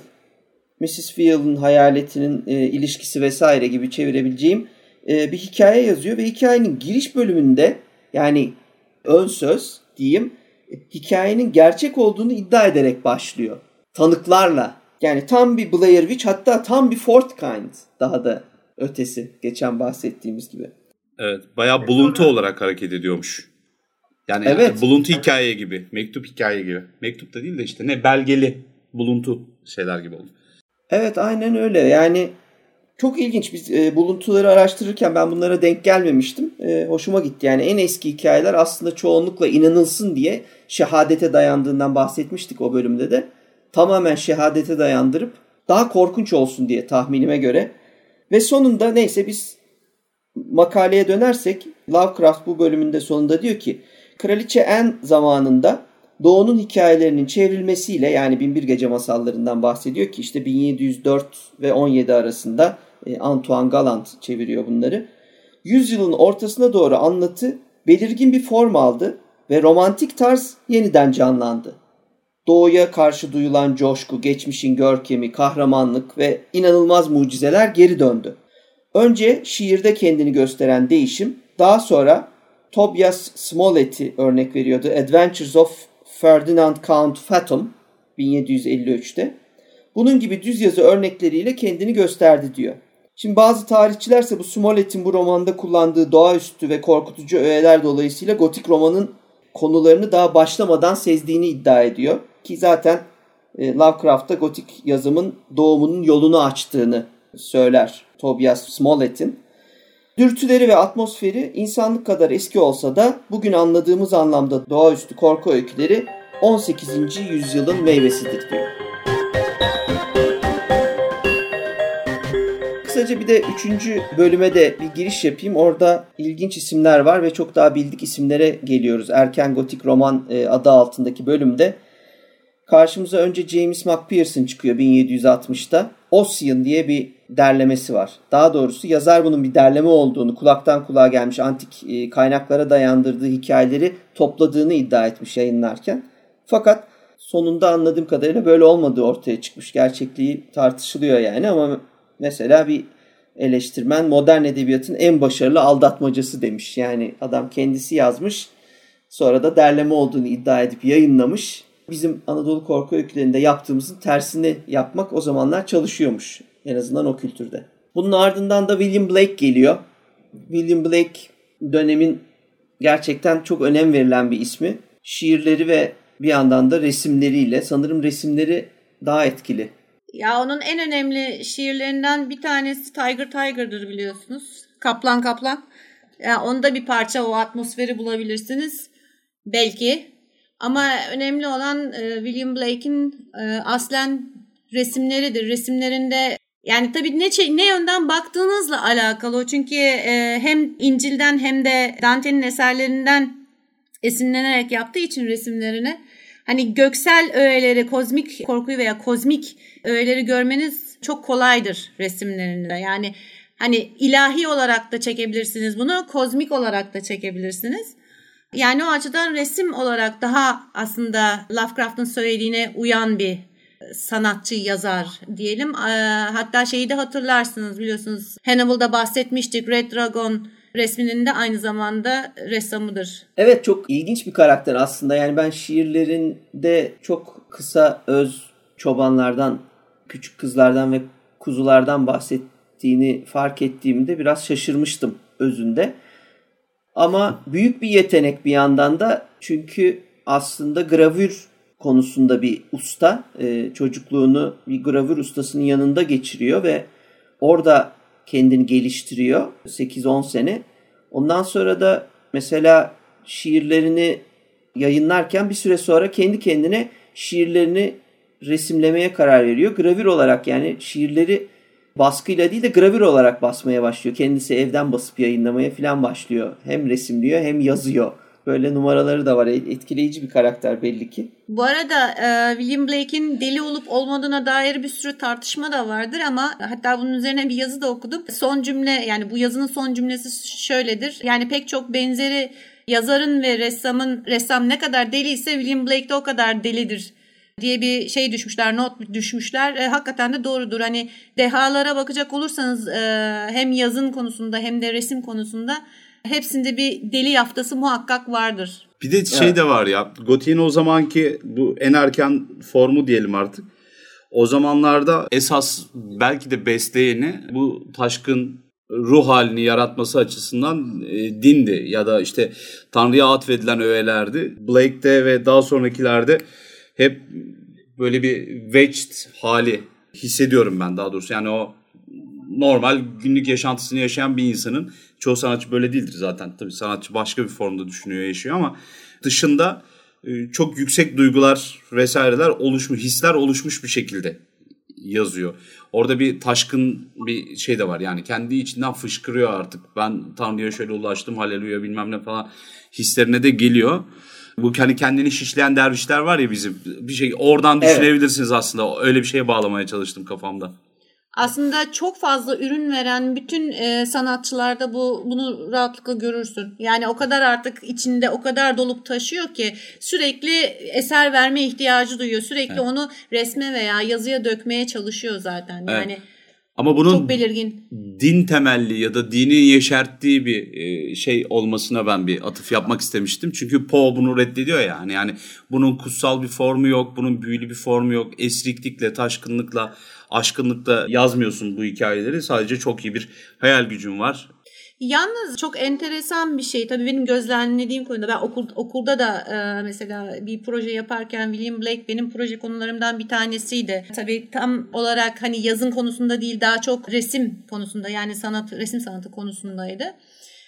Mrs. Wheel'ın hayaletinin e, ilişkisi vesaire gibi çevirebileceğim e, bir hikaye yazıyor ve hikayenin giriş bölümünde yani ön söz diyeyim hikayenin gerçek olduğunu iddia ederek başlıyor. Tanıklarla yani tam bir Blair Witch hatta tam bir Fourth Kind daha da ötesi geçen bahsettiğimiz gibi. Evet bayağı buluntu olarak hareket ediyormuş. Yani evet. buluntu hikaye gibi, mektup hikaye gibi. Mektup da değil de işte ne belgeli buluntu şeyler gibi oldu. Evet aynen öyle. Yani çok ilginç. Biz e, buluntuları araştırırken ben bunlara denk gelmemiştim. E, hoşuma gitti. Yani en eski hikayeler aslında çoğunlukla inanılsın diye şehadete dayandığından bahsetmiştik o bölümde de tamamen şehadete dayandırıp daha korkunç olsun diye tahminime göre. Ve sonunda neyse biz makaleye dönersek Lovecraft bu bölümünde sonunda diyor ki Kraliçe En zamanında Doğu'nun hikayelerinin çevrilmesiyle yani Binbir Gece masallarından bahsediyor ki işte 1704 ve 17 arasında e, Antoine Galland çeviriyor bunları. Yüzyılın ortasına doğru anlatı belirgin bir form aldı ve romantik tarz yeniden canlandı. Doğuya karşı duyulan coşku, geçmişin görkemi, kahramanlık ve inanılmaz mucizeler geri döndü. Önce şiirde kendini gösteren değişim, daha sonra Tobias Smollett'i örnek veriyordu. Adventures of Ferdinand Count Fathom 1753'te. Bunun gibi düz yazı örnekleriyle kendini gösterdi diyor. Şimdi bazı tarihçilerse bu Smollett'in bu romanda kullandığı doğaüstü ve korkutucu öğeler dolayısıyla gotik romanın konularını daha başlamadan sezdiğini iddia ediyor. Ki zaten e, Lovecraft'ta gotik yazımın doğumunun yolunu açtığını söyler Tobias Smollett'in. Dürtüleri ve atmosferi insanlık kadar eski olsa da bugün anladığımız anlamda doğaüstü korku öyküleri 18. yüzyılın meyvesidir diyor. Kısaca bir de 3. bölüme de bir giriş yapayım. Orada ilginç isimler var ve çok daha bildik isimlere geliyoruz. Erken Gotik Roman e, adı altındaki bölümde karşımıza önce James McPherson çıkıyor 1760'ta. Ossian diye bir derlemesi var. Daha doğrusu yazar bunun bir derleme olduğunu, kulaktan kulağa gelmiş antik e, kaynaklara dayandırdığı hikayeleri topladığını iddia etmiş yayınlarken. Fakat sonunda anladığım kadarıyla böyle olmadığı ortaya çıkmış. Gerçekliği tartışılıyor yani ama mesela bir eleştirmen modern edebiyatın en başarılı aldatmacası demiş. Yani adam kendisi yazmış sonra da derleme olduğunu iddia edip yayınlamış. Bizim Anadolu Korku Öykülerinde yaptığımızın tersini yapmak o zamanlar çalışıyormuş. En azından o kültürde. Bunun ardından da William Blake geliyor. William Blake dönemin gerçekten çok önem verilen bir ismi. Şiirleri ve bir yandan da resimleriyle sanırım resimleri daha etkili. Ya onun en önemli şiirlerinden bir tanesi Tiger Tiger'dır biliyorsunuz. Kaplan Kaplan. Yani onda bir parça o atmosferi bulabilirsiniz. Belki. Ama önemli olan e, William Blake'in e, aslen resimleridir. Resimlerinde yani tabii ne ne yönden baktığınızla alakalı. Çünkü e, hem İncil'den hem de Dante'nin eserlerinden esinlenerek yaptığı için resimlerini hani göksel öğeleri, kozmik korkuyu veya kozmik öğeleri görmeniz çok kolaydır resimlerinde. Yani hani ilahi olarak da çekebilirsiniz bunu, kozmik olarak da çekebilirsiniz. Yani o açıdan resim olarak daha aslında Lovecraft'ın söylediğine uyan bir sanatçı yazar diyelim. Hatta şeyi de hatırlarsınız biliyorsunuz Hannibal'da bahsetmiştik Red Dragon resminin de aynı zamanda ressamıdır. Evet çok ilginç bir karakter aslında. Yani ben şiirlerinde çok kısa öz çobanlardan, küçük kızlardan ve kuzulardan bahsettiğini fark ettiğimde biraz şaşırmıştım özünde. Ama büyük bir yetenek bir yandan da çünkü aslında gravür konusunda bir usta. E, çocukluğunu bir gravür ustasının yanında geçiriyor ve orada kendini geliştiriyor 8-10 sene. Ondan sonra da mesela şiirlerini yayınlarken bir süre sonra kendi kendine şiirlerini resimlemeye karar veriyor. Gravür olarak yani şiirleri baskıyla değil de gravür olarak basmaya başlıyor. Kendisi evden basıp yayınlamaya falan başlıyor. Hem resimliyor hem yazıyor. Böyle numaraları da var. Etkileyici bir karakter belli ki. Bu arada e, William Blake'in deli olup olmadığına dair bir sürü tartışma da vardır ama hatta bunun üzerine bir yazı da okudum. Son cümle yani bu yazının son cümlesi şöyledir. Yani pek çok benzeri yazarın ve ressamın ressam ne kadar deliyse William Blake de o kadar delidir diye bir şey düşmüşler, not düşmüşler. E, hakikaten de doğrudur. Hani dehalara bakacak olursanız e, hem yazın konusunda hem de resim konusunda hepsinde bir deli yaftası muhakkak vardır. Bir de şey evet. de var ya. Goti'nin o zamanki bu en erken formu diyelim artık. O zamanlarda esas belki de besleyeni bu taşkın ruh halini yaratması açısından e, dindi ya da işte Tanrı'ya atfedilen öğelerdi. Blake'de ve daha sonrakilerde hep böyle bir vecd hali hissediyorum ben daha doğrusu. Yani o normal günlük yaşantısını yaşayan bir insanın çoğu sanatçı böyle değildir zaten. Tabii sanatçı başka bir formda düşünüyor, yaşıyor ama dışında e, çok yüksek duygular vesaireler oluşmuş, hisler oluşmuş bir şekilde yazıyor. Orada bir taşkın bir şey de var yani kendi içinden fışkırıyor artık. Ben Tanrı'ya şöyle ulaştım haleluya bilmem ne falan hislerine de geliyor. Bu hani kendini şişleyen dervişler var ya bizim bir şey oradan düşünebilirsiniz evet. aslında öyle bir şeye bağlamaya çalıştım kafamda aslında çok fazla ürün veren bütün e, sanatçılarda bu bunu rahatlıkla görürsün. Yani o kadar artık içinde o kadar dolup taşıyor ki sürekli eser verme ihtiyacı duyuyor. Sürekli evet. onu resme veya yazıya dökmeye çalışıyor zaten. Evet. Yani ama bunun çok belirgin. din temelli ya da dinin yeşerttiği bir e, şey olmasına ben bir atıf yapmak istemiştim. Çünkü Poe bunu reddediyor yani. Yani bunun kutsal bir formu yok, bunun büyülü bir formu yok. Esriklikle, taşkınlıkla aşkınlıkta yazmıyorsun bu hikayeleri. Sadece çok iyi bir hayal gücün var. Yalnız çok enteresan bir şey. Tabii benim gözlemlediğim konuda ben okul, okulda da e, mesela bir proje yaparken William Blake benim proje konularımdan bir tanesiydi. Tabii tam olarak hani yazın konusunda değil daha çok resim konusunda yani sanat resim sanatı konusundaydı.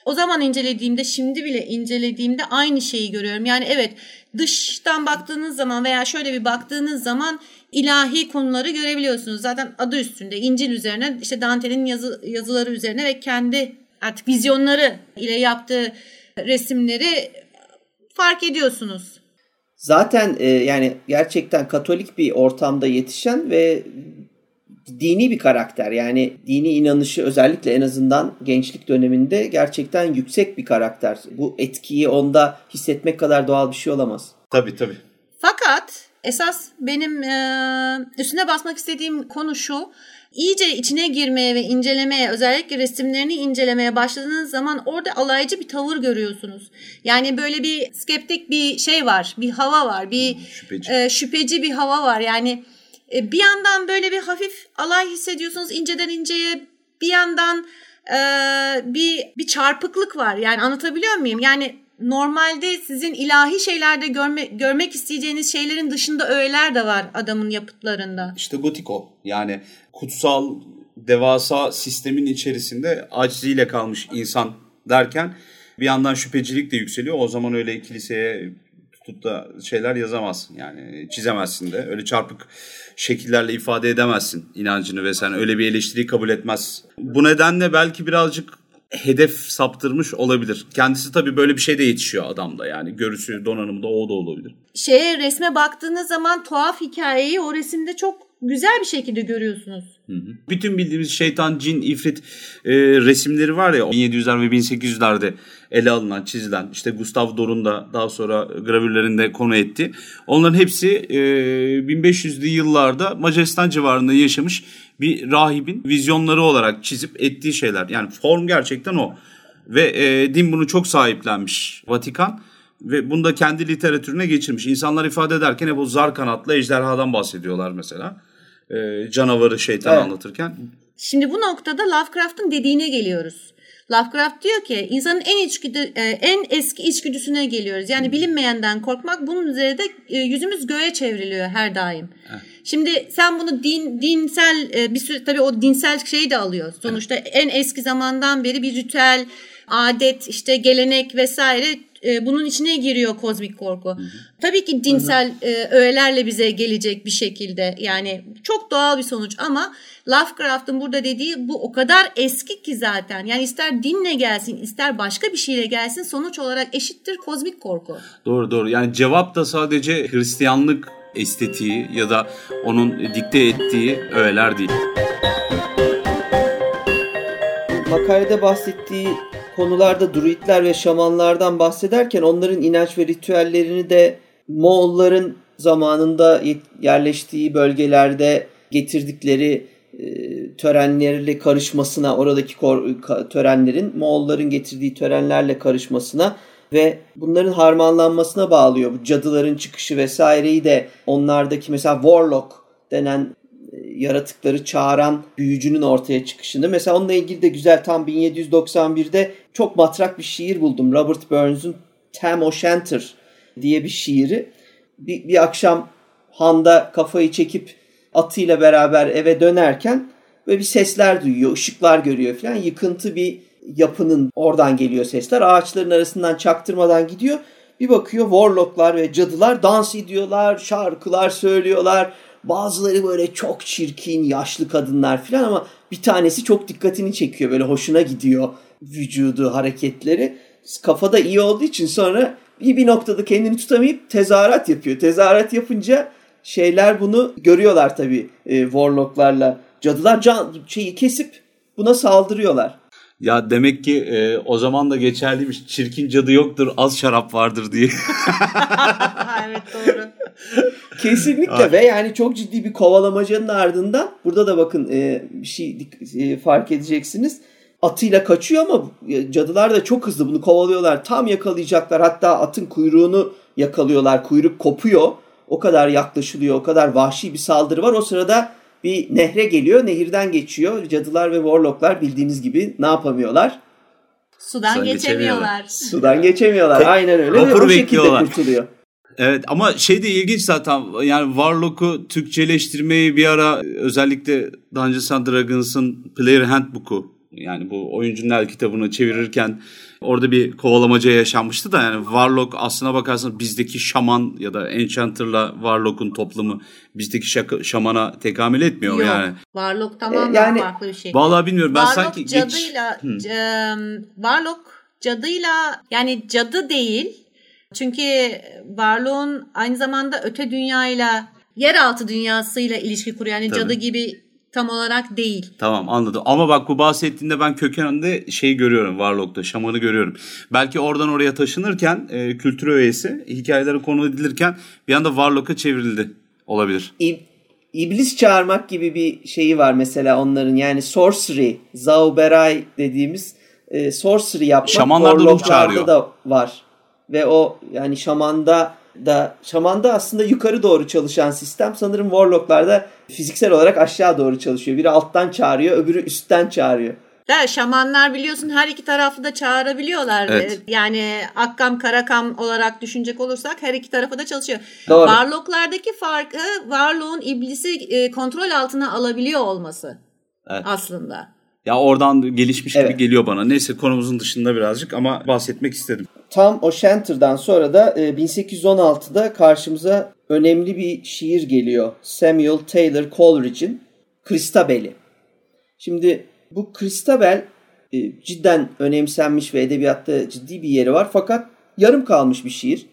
O zaman incelediğimde şimdi bile incelediğimde aynı şeyi görüyorum. Yani evet dıştan baktığınız zaman veya şöyle bir baktığınız zaman ilahi konuları görebiliyorsunuz. Zaten adı üstünde İncil üzerine işte Dante'nin yazı, yazıları üzerine ve kendi artık vizyonları ile yaptığı resimleri fark ediyorsunuz. Zaten e, yani gerçekten Katolik bir ortamda yetişen ve dini bir karakter. Yani dini inanışı özellikle en azından gençlik döneminde gerçekten yüksek bir karakter. Bu etkiyi onda hissetmek kadar doğal bir şey olamaz. Tabii tabii. Fakat esas benim e, üstüne basmak istediğim konu şu. İyice içine girmeye ve incelemeye özellikle resimlerini incelemeye başladığınız zaman orada alaycı bir tavır görüyorsunuz. Yani böyle bir skeptik bir şey var, bir hava var, bir şüpheci, e, şüpheci bir hava var. Yani e, bir yandan böyle bir hafif alay hissediyorsunuz inceden inceye bir yandan e, bir bir çarpıklık var. Yani anlatabiliyor muyum? Yani normalde sizin ilahi şeylerde görme, görmek isteyeceğiniz şeylerin dışında öğeler de var adamın yapıtlarında. İşte gotiko yani kutsal devasa sistemin içerisinde aciziyle kalmış insan derken bir yandan şüphecilik de yükseliyor. O zaman öyle kiliseye tutup da şeyler yazamazsın yani çizemezsin de öyle çarpık şekillerle ifade edemezsin inancını ve sen öyle bir eleştiriyi kabul etmez. Bu nedenle belki birazcık hedef saptırmış olabilir. Kendisi tabii böyle bir şey de yetişiyor adamda yani görüsü donanımı da o da olabilir. Şeye resme baktığınız zaman tuhaf hikayeyi o resimde çok güzel bir şekilde görüyorsunuz. Hı hı. Bütün bildiğimiz şeytan, cin, ifrit e, resimleri var ya 1700'ler ve 1800'lerde ele alınan, çizilen işte Gustav Dorun da daha sonra gravürlerinde konu etti. Onların hepsi e, 1500'lü yıllarda Macaristan civarında yaşamış bir rahibin vizyonları olarak çizip ettiği şeyler. Yani form gerçekten o. Ve e, din bunu çok sahiplenmiş Vatikan ve bunu da kendi literatürüne geçirmiş. İnsanlar ifade ederken hep o zar kanatlı ejderhadan bahsediyorlar mesela. E, canavarı şeytan evet. anlatırken. Şimdi bu noktada Lovecraft'ın dediğine geliyoruz. Lovecraft diyor ki insanın en içgüdü, e, en eski içgüdüsüne geliyoruz. Yani bilinmeyenden korkmak bunun üzerinde e, yüzümüz göğe çevriliyor her daim. Şimdi sen bunu din dinsel e, bir süre tabii o dinsel şeyi de alıyor. Sonuçta en eski zamandan beri bir ritüel, adet, işte gelenek vesaire bunun içine giriyor kozmik korku. Hı hı. Tabii ki dinsel hı. öğelerle bize gelecek bir şekilde. Yani çok doğal bir sonuç ama Lovecraft'ın burada dediği bu o kadar eski ki zaten. Yani ister dinle gelsin ister başka bir şeyle gelsin sonuç olarak eşittir kozmik korku. Doğru doğru. Yani cevap da sadece Hristiyanlık estetiği ya da onun dikte ettiği öğeler değil. Makalede bahsettiği konularda druidler ve şamanlardan bahsederken onların inanç ve ritüellerini de Moğolların zamanında yerleştiği bölgelerde getirdikleri e, törenlerle karışmasına, oradaki törenlerin Moğolların getirdiği törenlerle karışmasına ve bunların harmanlanmasına bağlıyor. Bu cadıların çıkışı vesaireyi de onlardaki mesela Warlock denen yaratıkları çağıran büyücünün ortaya çıkışında. Mesela onunla ilgili de güzel tam 1791'de çok matrak bir şiir buldum. Robert Burns'un Tam O'Shanter diye bir şiiri. Bir, bir akşam handa kafayı çekip atıyla beraber eve dönerken böyle bir sesler duyuyor, ışıklar görüyor falan. Yıkıntı bir yapının oradan geliyor sesler. Ağaçların arasından çaktırmadan gidiyor. Bir bakıyor warlocklar ve cadılar dans ediyorlar, şarkılar söylüyorlar. Bazıları böyle çok çirkin, yaşlı kadınlar falan ama bir tanesi çok dikkatini çekiyor. Böyle hoşuna gidiyor vücudu, hareketleri. Kafada iyi olduğu için sonra bir, bir noktada kendini tutamayıp tezahürat yapıyor. Tezahürat yapınca şeyler bunu görüyorlar tabii e, warlocklarla. Cadılar can, şeyi kesip buna saldırıyorlar. Ya demek ki e, o zaman da geçerliymiş. Çirkin cadı yoktur, az şarap vardır diye. *laughs* *laughs* evet doğru. Kesinlikle ve yani çok ciddi bir kovalamacanın ardından burada da bakın e, bir şey e, fark edeceksiniz. Atıyla kaçıyor ama e, cadılar da çok hızlı bunu kovalıyorlar. Tam yakalayacaklar. Hatta atın kuyruğunu yakalıyorlar. Kuyruk kopuyor. O kadar yaklaşılıyor. O kadar vahşi bir saldırı var. O sırada bir nehre geliyor. Nehirden geçiyor. Cadılar ve warlocklar bildiğiniz gibi ne yapamıyorlar? Sudan, geçemiyorlar. Sudan geçemiyorlar. Aynen öyle. Vapur o şekilde kurtuluyor. Evet ama şey de ilginç zaten yani Warlock'u Türkçeleştirmeyi bir ara özellikle Dungeons and Dragons'ın Player Handbook'u yani bu oyuncunun el kitabını çevirirken orada bir kovalamaca yaşanmıştı da yani Warlock aslına bakarsanız bizdeki şaman ya da Enchanter'la Warlock'un toplamı bizdeki şaka, şamana tekamül etmiyor Yok, yani. Warlock tamamen yani, farklı bir şey. Vallahi bilmiyorum ben Warlock sanki cadıyla geç... hmm. Warlock cadıyla yani cadı değil. Çünkü Warlock'un aynı zamanda öte dünyayla yeraltı dünyasıyla ilişki kuruyor. Yani Tabii. cadı gibi tam olarak değil. Tamam anladım. Ama bak bu bahsettiğinde ben kökeninde şeyi görüyorum Warlock'ta. Şamanı görüyorum. Belki oradan oraya taşınırken e, kültür öğesi hikayelere konu edilirken bir anda Warlock'a çevrildi. Olabilir. İb- İblis çağırmak gibi bir şeyi var mesela onların. Yani sorcery, zauberay dediğimiz e, sorcery yapmak. Şamanlar da ruh çağırıyor. da var. Ve o yani şamanda da şamanda aslında yukarı doğru çalışan sistem sanırım warlocklarda fiziksel olarak aşağı doğru çalışıyor. Biri alttan çağırıyor, öbürü üstten çağırıyor. Da şamanlar biliyorsun her iki tarafı da çağırabiliyorlar. Evet. Ee, Yani akkam karakam olarak düşünecek olursak her iki tarafı da çalışıyor. Doğru. Varlıklardaki farkı varlığın iblisi e, kontrol altına alabiliyor olması Evet. aslında. Ya oradan gelişmiş Evet. gibi geliyor bana. Neyse konumuzun dışında birazcık ama bahsetmek istedim. Tam o Shanter'dan sonra da e, 1816'da karşımıza önemli bir şiir geliyor. Samuel Taylor Coleridge'in Christabel'i. Şimdi bu Christabel e, cidden önemsenmiş ve edebiyatta ciddi bir yeri var fakat yarım kalmış bir şiir.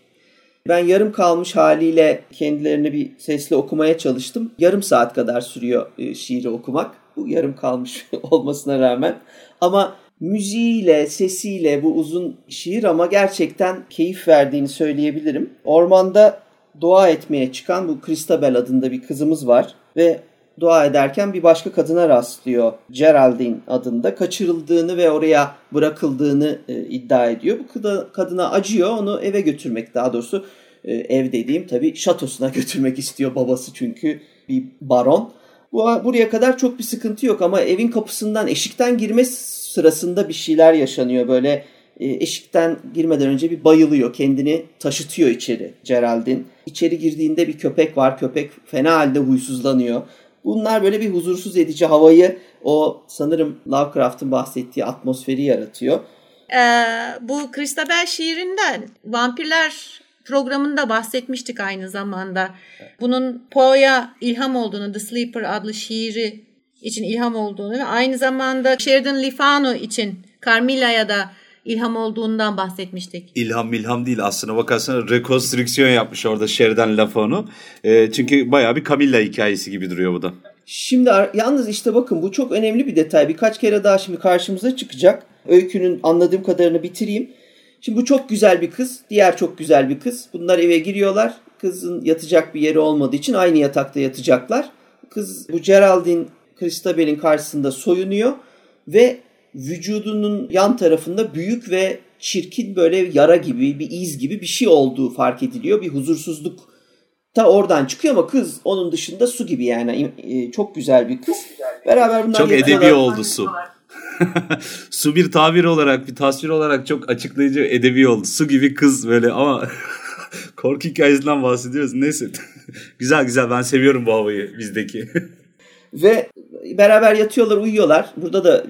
Ben yarım kalmış haliyle kendilerini bir sesle okumaya çalıştım. Yarım saat kadar sürüyor e, şiiri okumak. Bu yarım kalmış *laughs* olmasına rağmen. Ama müziğiyle, sesiyle bu uzun şiir ama gerçekten keyif verdiğini söyleyebilirim. Ormanda dua etmeye çıkan bu Christabel adında bir kızımız var ve dua ederken bir başka kadına rastlıyor. Geraldine adında kaçırıldığını ve oraya bırakıldığını e, iddia ediyor. Bu kadına acıyor onu eve götürmek daha doğrusu e, ev dediğim tabii şatosuna *laughs* götürmek istiyor babası çünkü bir baron. Bu, buraya kadar çok bir sıkıntı yok ama evin kapısından eşikten girme sırasında bir şeyler yaşanıyor. Böyle e, eşikten girmeden önce bir bayılıyor. Kendini taşıtıyor içeri Geraldine. İçeri girdiğinde bir köpek var. Köpek fena halde huysuzlanıyor. Bunlar böyle bir huzursuz edici havayı o sanırım Lovecraft'ın bahsettiği atmosferi yaratıyor. Ee, bu Christabel şiirinden vampirler programında bahsetmiştik aynı zamanda. Bunun Poe'ya ilham olduğunu, The Sleeper adlı şiiri için ilham olduğunu ve aynı zamanda Sheridan Le Fanu için Carmilla'ya da ilham olduğundan bahsetmiştik. İlham milham değil aslına bakarsan rekonstrüksiyon yapmış orada Sheridan Lafonu. E, çünkü bayağı bir Camilla hikayesi gibi duruyor bu da. Şimdi yalnız işte bakın bu çok önemli bir detay. Birkaç kere daha şimdi karşımıza çıkacak. Öykünün anladığım kadarını bitireyim. Şimdi bu çok güzel bir kız. Diğer çok güzel bir kız. Bunlar eve giriyorlar. Kızın yatacak bir yeri olmadığı için aynı yatakta yatacaklar. Kız bu Geraldine Christabel'in karşısında soyunuyor ve vücudunun yan tarafında büyük ve çirkin böyle yara gibi bir iz gibi bir şey olduğu fark ediliyor. Bir huzursuzluk ta oradan çıkıyor ama kız onun dışında su gibi yani e, çok güzel bir kız. Beraber bunlar Çok edebi oldu su. *laughs* su bir tabir olarak, bir tasvir olarak çok açıklayıcı edebi oldu. Su gibi kız böyle ama *laughs* korku hikayesinden bahsediyoruz. Neyse. *laughs* güzel güzel ben seviyorum bu havayı bizdeki. Ve beraber yatıyorlar, uyuyorlar. Burada da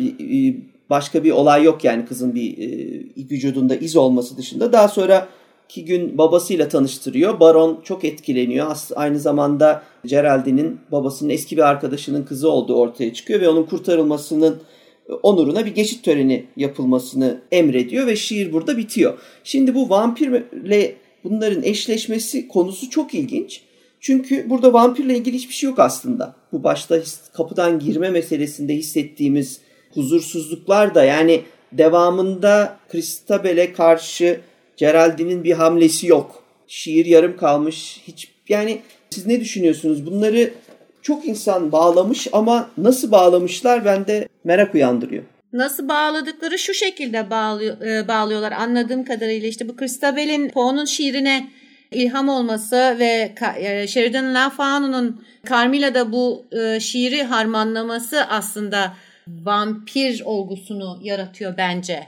başka bir olay yok yani kızın bir e, vücudunda iz olması dışında. Daha sonra iki gün babasıyla tanıştırıyor. Baron çok etkileniyor. Aynı zamanda Geraldine'in babasının eski bir arkadaşının kızı olduğu ortaya çıkıyor ve onun kurtarılmasının e, onuruna bir geçit töreni yapılmasını emrediyor ve şiir burada bitiyor. Şimdi bu vampirle bunların eşleşmesi konusu çok ilginç. Çünkü burada vampirle ilgili hiçbir şey yok aslında. Bu başta kapıdan girme meselesinde hissettiğimiz huzursuzluklar da yani devamında Christabel'e karşı Geraldine'in bir hamlesi yok. Şiir yarım kalmış. Hiç yani siz ne düşünüyorsunuz? Bunları çok insan bağlamış ama nasıl bağlamışlar bende merak uyandırıyor. Nasıl bağladıkları şu şekilde bağlıyor, e, bağlıyorlar anladığım kadarıyla işte bu Christabel'in Poe'nun şiirine ilham olması ve e, Sheridan Le Fanu'nun Carmilla'da bu e, şiiri harmanlaması aslında vampir olgusunu yaratıyor bence.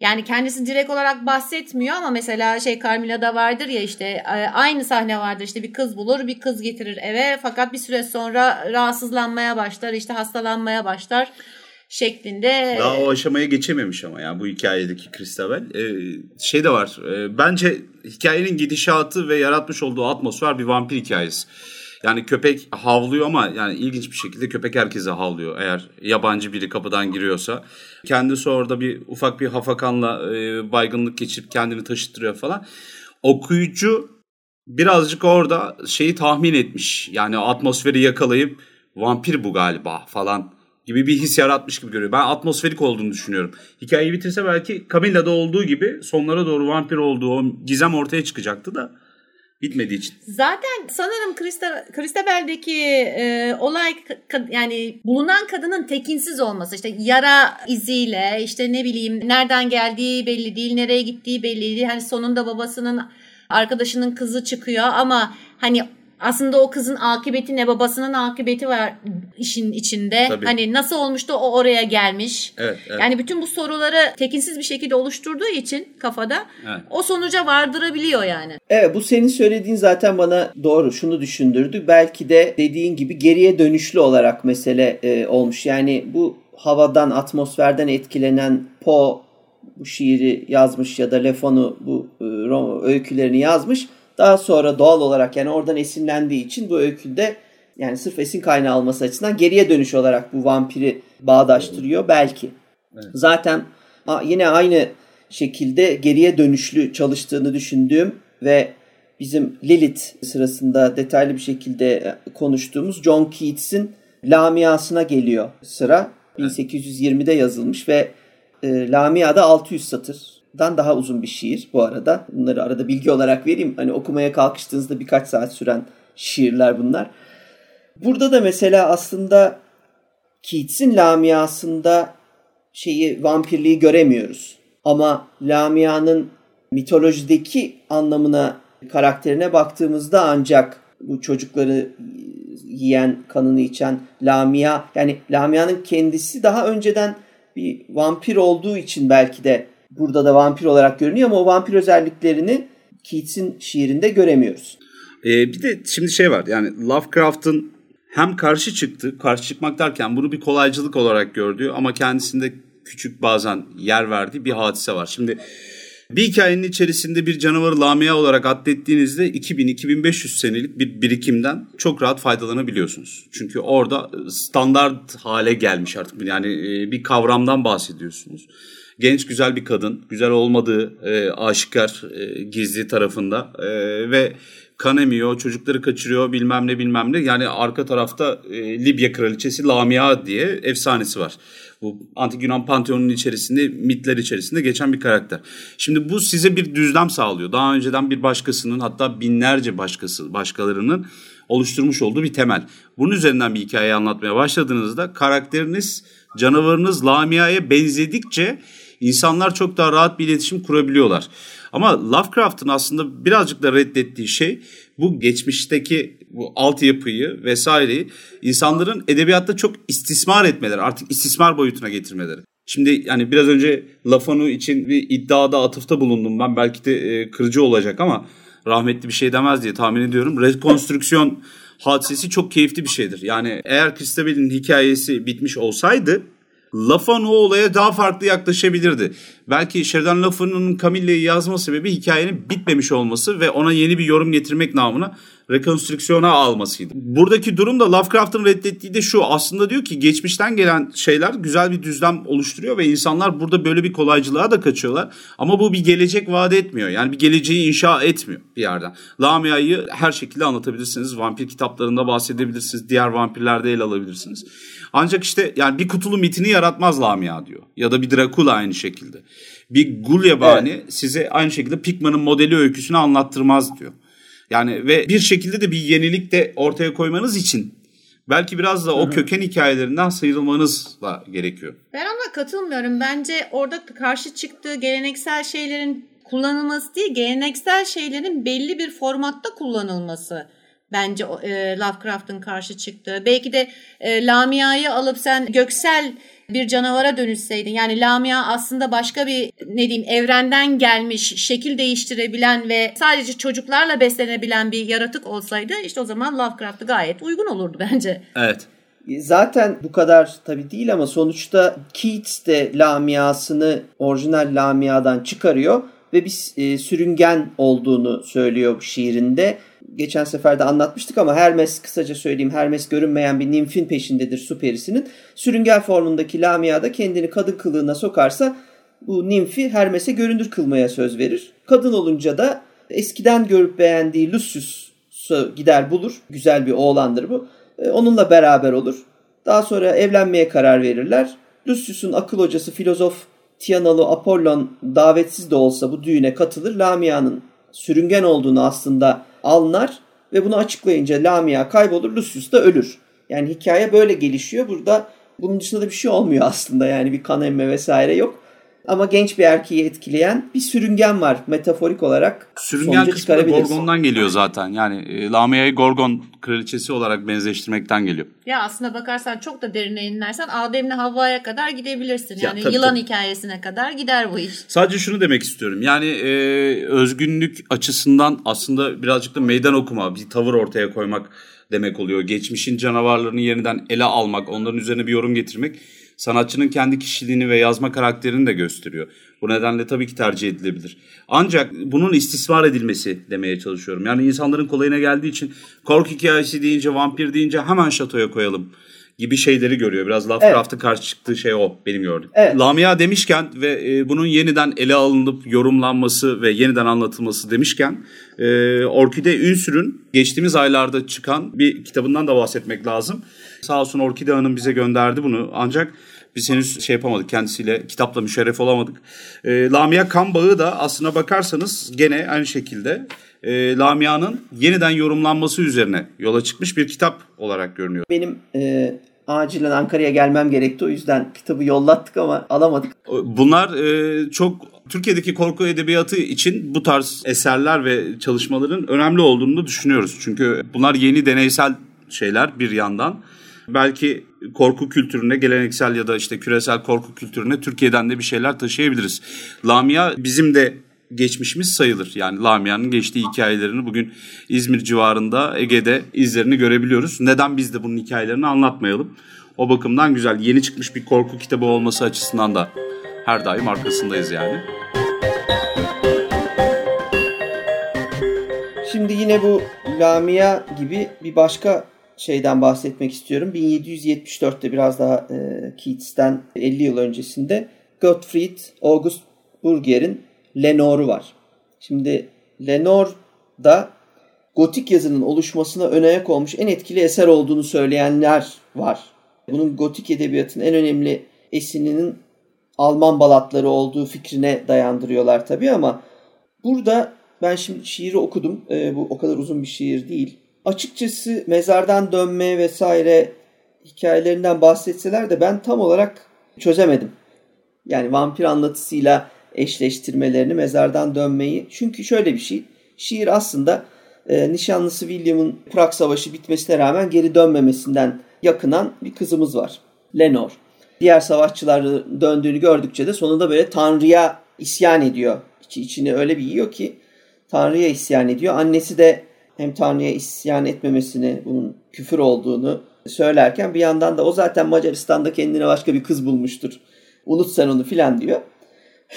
Yani kendisi direkt olarak bahsetmiyor ama mesela şey Carmilla'da vardır ya işte e, aynı sahne vardır. İşte bir kız bulur bir kız getirir eve. Fakat bir süre sonra rahatsızlanmaya başlar işte hastalanmaya başlar şeklinde. Daha o aşamaya geçememiş ama yani bu hikayedeki Christabel. Ee, şey de var. e, bence hikayenin gidişatı ve yaratmış olduğu atmosfer bir vampir hikayesi. Yani köpek havlıyor ama yani ilginç bir şekilde köpek herkese havlıyor eğer yabancı biri kapıdan giriyorsa. Kendisi orada bir ufak bir hafakanla e, baygınlık geçirip kendini taşıttırıyor falan. Okuyucu birazcık orada şeyi tahmin etmiş. Yani atmosferi yakalayıp vampir bu galiba falan gibi bir his yaratmış gibi görüyor. Ben atmosferik olduğunu düşünüyorum. Hikayeyi bitirse belki Camilla'da olduğu gibi sonlara doğru vampir olduğu o gizem ortaya çıkacaktı da bitmediği için. Zaten sanırım Christabel'deki e, olay yani bulunan kadının tekinsiz olması işte yara iziyle işte ne bileyim nereden geldiği belli değil nereye gittiği belli değil. Hani sonunda babasının arkadaşının kızı çıkıyor ama hani aslında o kızın akıbeti ne babasının akıbeti var işin içinde. Tabii. Hani nasıl olmuştu o oraya gelmiş. Evet, evet. Yani bütün bu soruları tekinsiz bir şekilde oluşturduğu için kafada evet. o sonuca vardırabiliyor yani. Evet bu senin söylediğin zaten bana doğru şunu düşündürdü. Belki de dediğin gibi geriye dönüşlü olarak mesele e, olmuş. Yani bu havadan atmosferden etkilenen Poe bu şiiri yazmış ya da Lefonu bu e, öykülerini yazmış daha sonra doğal olarak yani oradan esinlendiği için bu öyküde yani sırf esin kaynağı alması açısından geriye dönüş olarak bu vampiri bağdaştırıyor belki. Evet. Zaten yine aynı şekilde geriye dönüşlü çalıştığını düşündüğüm ve bizim Lilith sırasında detaylı bir şekilde e, konuştuğumuz John Keats'in Lamia'sına geliyor sıra. 1820'de yazılmış ve e, Lamia'da 600 satır dan daha uzun bir şiir bu arada. Bunları arada bilgi olarak vereyim. Hani okumaya kalkıştığınızda birkaç saat süren şiirler bunlar. Burada da mesela aslında Keats'in Lamia'sında şeyi vampirliği göremiyoruz. Ama Lamia'nın mitolojideki anlamına, karakterine baktığımızda ancak bu çocukları yiyen, kanını içen Lamia yani Lamia'nın kendisi daha önceden bir vampir olduğu için belki de burada da vampir olarak görünüyor ama o vampir özelliklerini Keats'in şiirinde göremiyoruz. Ee, bir de şimdi şey var yani Lovecraft'ın hem karşı çıktı, karşı çıkmak derken bunu bir kolaycılık olarak gördüğü ama kendisinde küçük bazen yer verdiği bir hadise var. Şimdi bir hikayenin içerisinde bir canavarı Lamia olarak adlettiğinizde 2000-2500 senelik bir birikimden çok rahat faydalanabiliyorsunuz. Çünkü orada standart hale gelmiş artık yani e, bir kavramdan bahsediyorsunuz genç güzel bir kadın. Güzel olmadığı e, aşikar e, gizli tarafında e, ve kan emiyor, çocukları kaçırıyor bilmem ne bilmem ne. Yani arka tarafta e, Libya kraliçesi Lamia diye efsanesi var. Bu antik Yunan panteonunun içerisinde, mitler içerisinde geçen bir karakter. Şimdi bu size bir düzlem sağlıyor. Daha önceden bir başkasının hatta binlerce başkası, başkalarının oluşturmuş olduğu bir temel. Bunun üzerinden bir hikaye anlatmaya başladığınızda karakteriniz, canavarınız Lamia'ya benzedikçe insanlar çok daha rahat bir iletişim kurabiliyorlar. Ama Lovecraft'ın aslında birazcık da reddettiği şey bu geçmişteki bu altyapıyı vesaireyi insanların edebiyatta çok istismar etmeleri, artık istismar boyutuna getirmeleri. Şimdi yani biraz önce Lafanu için bir iddiada atıfta bulundum ben belki de e, kırıcı olacak ama rahmetli bir şey demez diye tahmin ediyorum. Rekonstrüksiyon *laughs* hadisesi çok keyifli bir şeydir. Yani eğer Christabel'in hikayesi bitmiş olsaydı Lafan o olaya daha farklı yaklaşabilirdi. Belki Sheridan Lafan'ın Camille'yi yazma sebebi hikayenin bitmemiş olması ve ona yeni bir yorum getirmek namına rekonstrüksiyona almasıydı. Buradaki durum da Lovecraft'ın reddettiği de şu. Aslında diyor ki geçmişten gelen şeyler güzel bir düzlem oluşturuyor ve insanlar burada böyle bir kolaycılığa da kaçıyorlar. Ama bu bir gelecek vaat etmiyor. Yani bir geleceği inşa etmiyor bir yerden. Lamia'yı her şekilde anlatabilirsiniz. Vampir kitaplarında bahsedebilirsiniz. Diğer vampirlerde ele alabilirsiniz. Ancak işte yani bir kutulu mitini yaratmaz Lamia diyor. Ya da bir Dracula aynı şekilde. Bir Gulyabani evet. size aynı şekilde Pikman'ın modeli öyküsünü anlattırmaz diyor. Yani ve bir şekilde de bir yenilik de ortaya koymanız için belki biraz da o Hı-hı. köken hikayelerinden sıyrılmanız da gerekiyor. Ben ona katılmıyorum. Bence orada karşı çıktığı geleneksel şeylerin kullanılması değil, geleneksel şeylerin belli bir formatta kullanılması bence e, Lovecraft'ın karşı çıktığı. Belki de e, Lamia'yı alıp sen göksel bir canavara dönüşseydin. Yani Lamia aslında başka bir ne diyeyim evrenden gelmiş, şekil değiştirebilen ve sadece çocuklarla beslenebilen bir yaratık olsaydı işte o zaman Lovecraft'ı gayet uygun olurdu *laughs* bence. Evet. Zaten bu kadar tabi değil ama sonuçta Keats de Lamia'sını orijinal Lamia'dan çıkarıyor ve bir e, sürüngen olduğunu söylüyor şiirinde geçen sefer de anlatmıştık ama Hermes kısaca söyleyeyim Hermes görünmeyen bir nimfin peşindedir su perisinin. Sürüngen formundaki Lamia da kendini kadın kılığına sokarsa bu nimfi Hermes'e görünür kılmaya söz verir. Kadın olunca da eskiden görüp beğendiği Lucius'u gider bulur. Güzel bir oğlandır bu. E, onunla beraber olur. Daha sonra evlenmeye karar verirler. Lucius'un akıl hocası filozof Tianalı Apollon davetsiz de olsa bu düğüne katılır. Lamia'nın sürüngen olduğunu aslında anlar ve bunu açıklayınca Lamia kaybolur, Lucius da ölür. Yani hikaye böyle gelişiyor. Burada bunun dışında da bir şey olmuyor aslında. Yani bir kan emme vesaire yok. Ama genç bir erkeği etkileyen bir sürüngen var metaforik olarak. Sürüngen kısmı Gorgon'dan geliyor zaten. Yani e, Lamia'yı Gorgon kraliçesi olarak benzeştirmekten geliyor. Ya aslında bakarsan çok da derine inlersen Adem'le Havva'ya kadar gidebilirsin. Yani ya, tabii, yılan tabii. hikayesine kadar gider bu iş. Sadece şunu demek istiyorum. Yani e, özgünlük açısından aslında birazcık da meydan okuma, bir tavır ortaya koymak demek oluyor. Geçmişin canavarlarını yeniden ele almak, onların üzerine bir yorum getirmek sanatçının kendi kişiliğini ve yazma karakterini de gösteriyor. Bu nedenle tabii ki tercih edilebilir. Ancak bunun istismar edilmesi demeye çalışıyorum. Yani insanların kolayına geldiği için korku hikayesi deyince, vampir deyince hemen şatoya koyalım gibi şeyleri görüyor. Biraz Lovecraft'ın evet. karşı çıktığı şey o benim gördüğüm. Evet. Lamia demişken ve e, bunun yeniden ele alınıp yorumlanması ve yeniden anlatılması demişken e, Orkide Ünsür'ün geçtiğimiz aylarda çıkan bir kitabından da bahsetmek lazım. Sağ olsun Orkide Hanım bize gönderdi bunu ancak biz henüz şey yapamadık kendisiyle kitapla müşerref olamadık. E, Lamia kan bağı da aslına bakarsanız gene aynı şekilde e, Lamia'nın yeniden yorumlanması üzerine yola çıkmış bir kitap olarak görünüyor. Benim e, acilen Ankara'ya gelmem gerekti. O yüzden kitabı yollattık ama alamadık. Bunlar e, çok Türkiye'deki korku edebiyatı için bu tarz eserler ve çalışmaların önemli olduğunu düşünüyoruz. Çünkü bunlar yeni deneysel şeyler bir yandan. Belki korku kültürüne, geleneksel ya da işte küresel korku kültürüne Türkiye'den de bir şeyler taşıyabiliriz. Lamia bizim de geçmişimiz sayılır. Yani Lamia'nın geçtiği hikayelerini bugün İzmir civarında Ege'de izlerini görebiliyoruz. Neden biz de bunun hikayelerini anlatmayalım? O bakımdan güzel. Yeni çıkmış bir korku kitabı olması açısından da her daim arkasındayız yani. Şimdi yine bu Lamia gibi bir başka şeyden bahsetmek istiyorum. 1774'te biraz daha e, Keats'ten 50 yıl öncesinde Gottfried August Burger'in Lenor'u var. Şimdi Lenor da gotik yazının oluşmasına ön ayak olmuş en etkili eser olduğunu söyleyenler var. Bunun gotik edebiyatın en önemli esininin Alman balatları olduğu fikrine dayandırıyorlar tabii ama burada ben şimdi şiiri okudum. E, bu o kadar uzun bir şiir değil. Açıkçası mezardan dönme vesaire hikayelerinden bahsetseler de ben tam olarak çözemedim. Yani vampir anlatısıyla eşleştirmelerini, mezardan dönmeyi. Çünkü şöyle bir şey. Şiir aslında e, nişanlısı William'ın Prag Savaşı bitmesine rağmen geri dönmemesinden yakınan bir kızımız var. Lenore. Diğer savaşçıların döndüğünü gördükçe de sonunda böyle Tanrı'ya isyan ediyor. İçi içini öyle bir yiyor ki Tanrı'ya isyan ediyor. Annesi de hem Tanrı'ya isyan etmemesini, bunun küfür olduğunu söylerken bir yandan da o zaten Macaristan'da kendine başka bir kız bulmuştur. Unut sen onu filan diyor.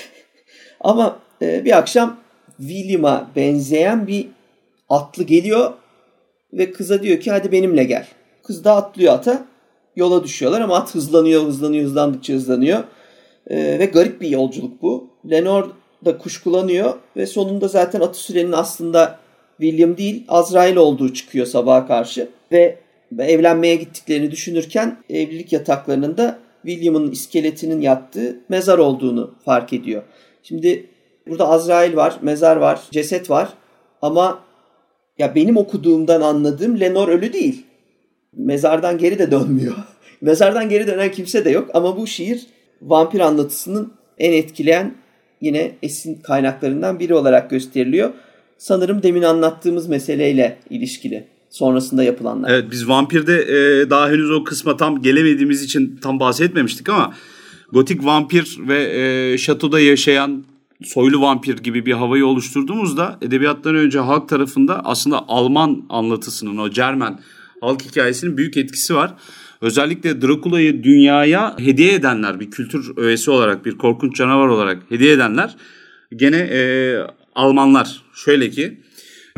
*laughs* Ama e, bir akşam William'a benzeyen bir atlı geliyor ve kıza diyor ki hadi benimle gel. Kız da atlıyor ata. Yola düşüyorlar ama at hızlanıyor, hızlanıyor, hızlandıkça hızlanıyor. E, ve garip bir yolculuk bu. Lenore da kuşkulanıyor ve sonunda zaten atı sürenin aslında William değil Azrail olduğu çıkıyor sabaha karşı. Ve evlenmeye gittiklerini düşünürken evlilik yataklarının da William'ın iskeletinin yattığı mezar olduğunu fark ediyor. Şimdi burada Azrail var, mezar var, ceset var ama ya benim okuduğumdan anladığım Lenor ölü değil. Mezardan geri de dönmüyor. *laughs* Mezardan geri dönen kimse de yok ama bu şiir vampir anlatısının en etkileyen yine esin kaynaklarından biri olarak gösteriliyor. Sanırım demin anlattığımız meseleyle ilişkili sonrasında yapılanlar. Evet biz vampirde e, daha henüz o kısma tam gelemediğimiz için tam bahsetmemiştik ama gotik vampir ve e, şatoda yaşayan soylu vampir gibi bir havayı oluşturduğumuzda edebiyattan önce halk tarafında aslında Alman anlatısının o Cermen halk hikayesinin büyük etkisi var. Özellikle Drakula'yı dünyaya hediye edenler bir kültür öğesi olarak bir korkunç canavar olarak hediye edenler gene e, Almanlar. Şöyle ki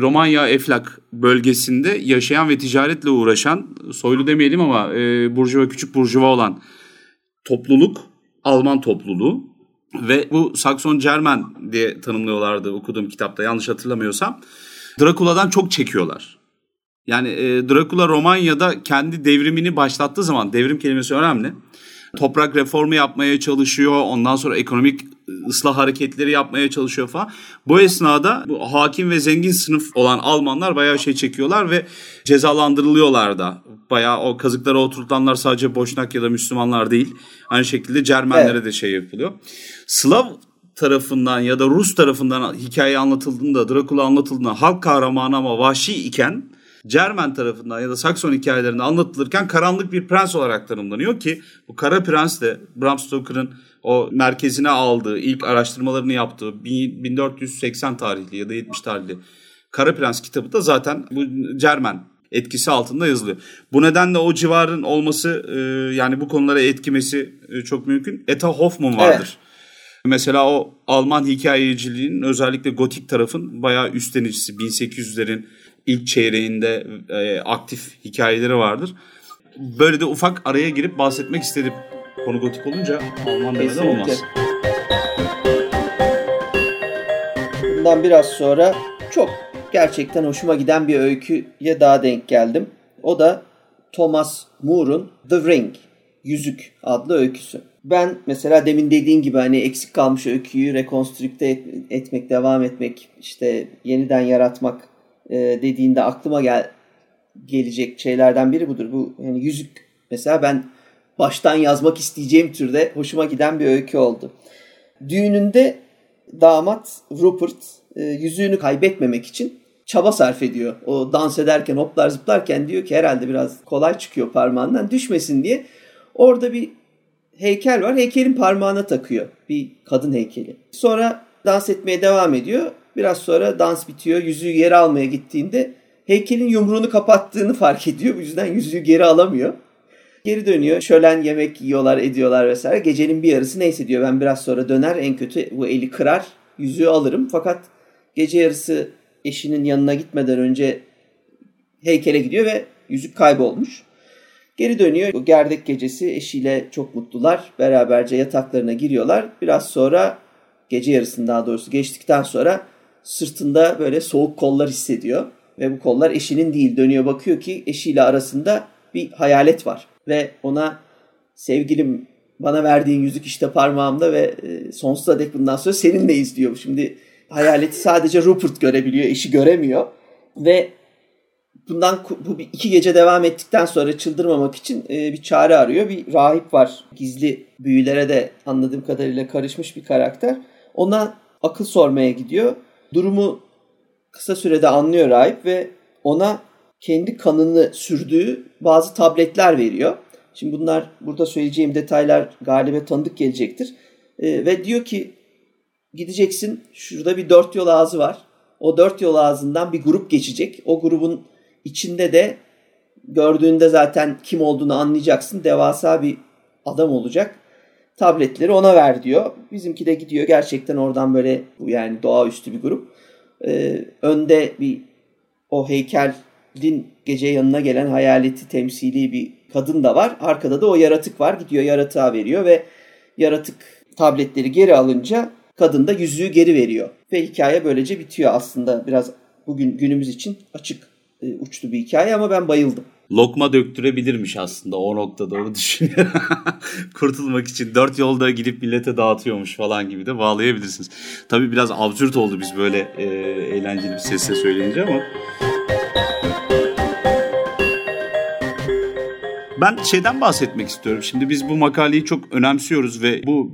Romanya Eflak bölgesinde yaşayan ve ticaretle uğraşan soylu demeyelim ama e, burjuva küçük burjuva olan topluluk Alman topluluğu ve bu Sakson Cermen diye tanımlıyorlardı okuduğum kitapta yanlış hatırlamıyorsam. Drakula'dan çok çekiyorlar. Yani e, Dracula Romanya'da kendi devrimini başlattığı zaman devrim kelimesi önemli. Toprak reformu yapmaya çalışıyor. Ondan sonra ekonomik ıslah hareketleri yapmaya çalışıyor falan. Bu esnada bu hakim ve zengin sınıf olan Almanlar bayağı şey çekiyorlar ve cezalandırılıyorlar da. Bayağı o kazıklara oturtulanlar sadece Boşnak ya da Müslümanlar değil. Aynı şekilde Cermenlere evet. de şey yapılıyor. Slav tarafından ya da Rus tarafından hikaye anlatıldığında, Dracula anlatıldığında halk kahramanı ama vahşi iken Cermen tarafından ya da Sakson hikayelerinde anlatılırken karanlık bir prens olarak tanımlanıyor ki bu Kara Prens de Bram Stoker'ın o merkezine aldığı, ilk araştırmalarını yaptığı 1480 tarihli ya da 70 tarihli Kara Prens kitabı da zaten bu Cermen etkisi altında yazılıyor. Bu nedenle o civarın olması e, yani bu konulara etkimesi e, çok mümkün. Eta Hoffman vardır. Evet. Mesela o Alman hikayeciliğinin özellikle gotik tarafın bayağı üstlenicisi 1800'lerin ilk çeyreğinde e, aktif hikayeleri vardır. Böyle de ufak araya girip bahsetmek istedim. Konu gotik olunca Alman demeden olmaz. Bundan biraz sonra çok gerçekten hoşuma giden bir öyküye daha denk geldim. O da Thomas Moore'un The Ring, Yüzük adlı öyküsü. Ben mesela demin dediğin gibi hani eksik kalmış öyküyü rekonstrükte etmek, devam etmek, işte yeniden yaratmak e, dediğinde aklıma gel gelecek şeylerden biri budur. Bu yani yüzük mesela ben baştan yazmak isteyeceğim türde hoşuma giden bir öykü oldu. Düğününde damat Rupert e, yüzüğünü kaybetmemek için çaba sarf ediyor. O dans ederken hoplar zıplarken diyor ki herhalde biraz kolay çıkıyor parmağından düşmesin diye. Orada bir heykel var. Heykelin parmağına takıyor. Bir kadın heykeli. Sonra dans etmeye devam ediyor. Biraz sonra dans bitiyor. Yüzüğü geri almaya gittiğinde heykelin yumruğunu kapattığını *laughs* fark ediyor. Bu yüzden yüzüğü geri alamıyor. Geri dönüyor. Şölen yemek yiyorlar, ediyorlar vesaire. Gecenin bir yarısı neyse diyor. Ben biraz sonra döner en kötü bu eli kırar. Yüzüğü alırım. Fakat gece yarısı eşinin yanına gitmeden önce heykele gidiyor ve yüzük kaybolmuş. Geri dönüyor. O gerdek gecesi eşiyle çok mutlular. Beraberce yataklarına giriyorlar. Biraz sonra gece yarısını daha doğrusu geçtikten sonra sırtında böyle soğuk kollar hissediyor. Ve bu kollar eşinin değil. Dönüyor bakıyor ki eşiyle arasında bir hayalet var. Ve ona sevgilim bana verdiğin yüzük işte parmağımda ve e, sonsuza dek bundan sonra seninle izliyor. Şimdi hayaleti sadece Rupert görebiliyor, eşi göremiyor. Ve bundan bu iki gece devam ettikten sonra çıldırmamak için e, bir çare arıyor. Bir rahip var. Gizli büyülere de anladığım kadarıyla karışmış bir karakter. Ona akıl sormaya gidiyor. Durumu kısa sürede anlıyor rahip ve ona kendi kanını sürdüğü bazı tabletler veriyor. Şimdi bunlar burada söyleyeceğim detaylar galiba tanıdık gelecektir. E, ve diyor ki gideceksin şurada bir dört yol ağzı var. O dört yol ağzından bir grup geçecek. O grubun içinde de gördüğünde zaten kim olduğunu anlayacaksın. Devasa bir adam olacak. Tabletleri ona ver diyor. Bizimki de gidiyor gerçekten oradan böyle yani doğaüstü bir grup. Ee, önde bir o heykelin gece yanına gelen hayaleti temsili bir kadın da var. Arkada da o yaratık var. Gidiyor yaratığa veriyor ve yaratık tabletleri geri alınca kadın da yüzüğü geri veriyor. Ve hikaye böylece bitiyor aslında biraz bugün günümüz için açık e, uçlu bir hikaye ama ben bayıldım. Lokma döktürebilirmiş aslında o noktada onu düşünüyorum. *laughs* Kurtulmak için dört yolda gidip millete dağıtıyormuş falan gibi de bağlayabilirsiniz. Tabii biraz absürt oldu biz böyle e, eğlenceli bir sesle söyleyince ama... Ben şeyden bahsetmek istiyorum. Şimdi biz bu makaleyi çok önemsiyoruz ve bu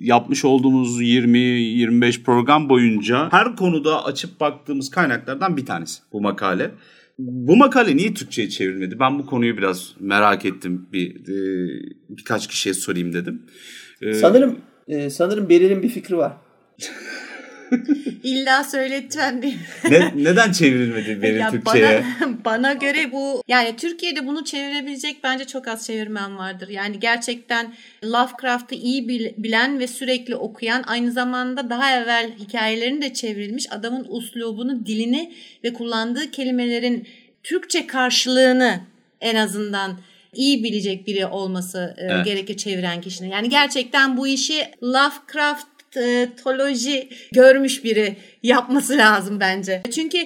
yapmış olduğumuz 20-25 program boyunca her konuda açıp baktığımız kaynaklardan bir tanesi bu makale. Bu makale niye Türkçe'ye çevrilmedi? Ben bu konuyu biraz merak ettim. Bir e, birkaç kişiye sorayım dedim. Ee, sanırım e, sanırım Beril'in bir fikri var. *laughs* *laughs* İlla söyleteceğim diye. ne, neden çevrilmedi benim Türkçe'ye? Bana, *laughs* bana göre bu yani Türkiye'de bunu çevirebilecek bence çok az çevirmen vardır. Yani gerçekten Lovecraft'ı iyi bilen ve sürekli okuyan aynı zamanda daha evvel hikayelerini de çevrilmiş adamın uslubunu, dilini ve kullandığı kelimelerin Türkçe karşılığını en azından iyi bilecek biri olması e, evet. gerekir çeviren kişinin. Yani gerçekten bu işi Lovecraft toloji görmüş biri yapması lazım bence. Çünkü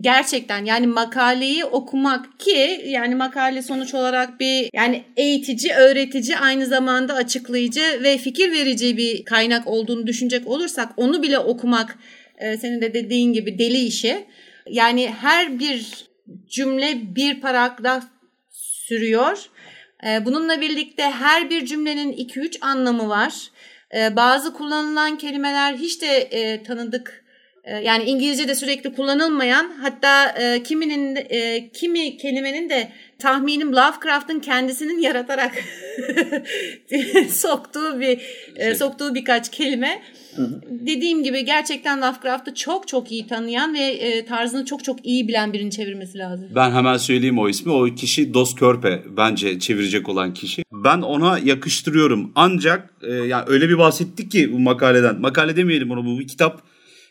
gerçekten yani makaleyi okumak ki yani makale sonuç olarak bir yani eğitici, öğretici aynı zamanda açıklayıcı ve fikir verici bir kaynak olduğunu düşünecek olursak onu bile okumak e, senin de dediğin gibi deli işi. Yani her bir cümle bir paragraf sürüyor. E, bununla birlikte her bir cümlenin 2-3 anlamı var. E, bazı kullanılan kelimeler hiç de e, tanıdık e, yani İngilizce'de sürekli kullanılmayan hatta e, kiminin e, kimi kelimenin de tahminim Lovecraft'ın kendisinin yaratarak *laughs* soktuğu bir e, şey. soktuğu birkaç kelime. Dediğim gibi gerçekten Lovecraft'ı çok çok iyi tanıyan ve e, tarzını çok çok iyi bilen birinin çevirmesi lazım. Ben hemen söyleyeyim o ismi. O kişi Dos Körpe bence çevirecek olan kişi. Ben ona yakıştırıyorum. Ancak e, yani öyle bir bahsettik ki bu makaleden. Makale demeyelim bunu bu bir kitap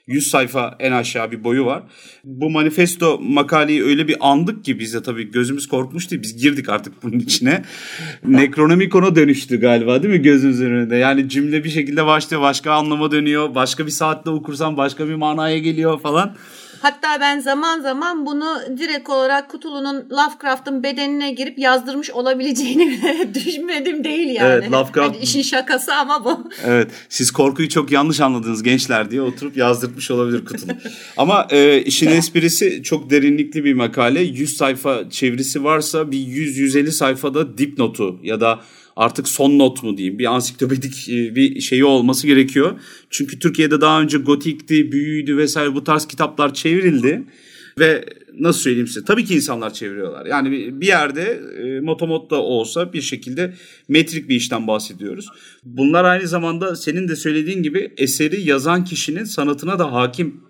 100 sayfa en aşağı bir boyu var. Bu manifesto makaleyi öyle bir andık ki biz de tabii gözümüz korkmuştu. Biz girdik artık bunun içine. *laughs* Necronomicon'a dönüştü galiba değil mi gözümüzün önünde? Yani cümle bir şekilde başlıyor başka anlama dönüyor. Başka bir saatte okursan başka bir manaya geliyor falan. Hatta ben zaman zaman bunu direkt olarak Kutulu'nun Lovecraft'ın bedenine girip yazdırmış olabileceğini *laughs* düşünmedim değil yani. Evet, Lovecraft... Hani işin şakası ama bu. *laughs* Evet siz korkuyu çok yanlış anladınız gençler diye oturup yazdırmış olabilir Kutulu. *laughs* ama e, işin esprisi çok derinlikli bir makale. 100 sayfa çevirisi varsa bir 100-150 sayfada dipnotu ya da artık son not mu diyeyim bir ansiklopedik e, bir şeyi olması gerekiyor. Çünkü Türkiye'de daha önce gotikti, büyüydü vesaire bu tarz kitaplar çevrildi. Ve nasıl söyleyeyim size tabii ki insanlar çeviriyorlar. Yani bir yerde e, motomot da olsa bir şekilde metrik bir işten bahsediyoruz. Bunlar aynı zamanda senin de söylediğin gibi eseri yazan kişinin sanatına da hakim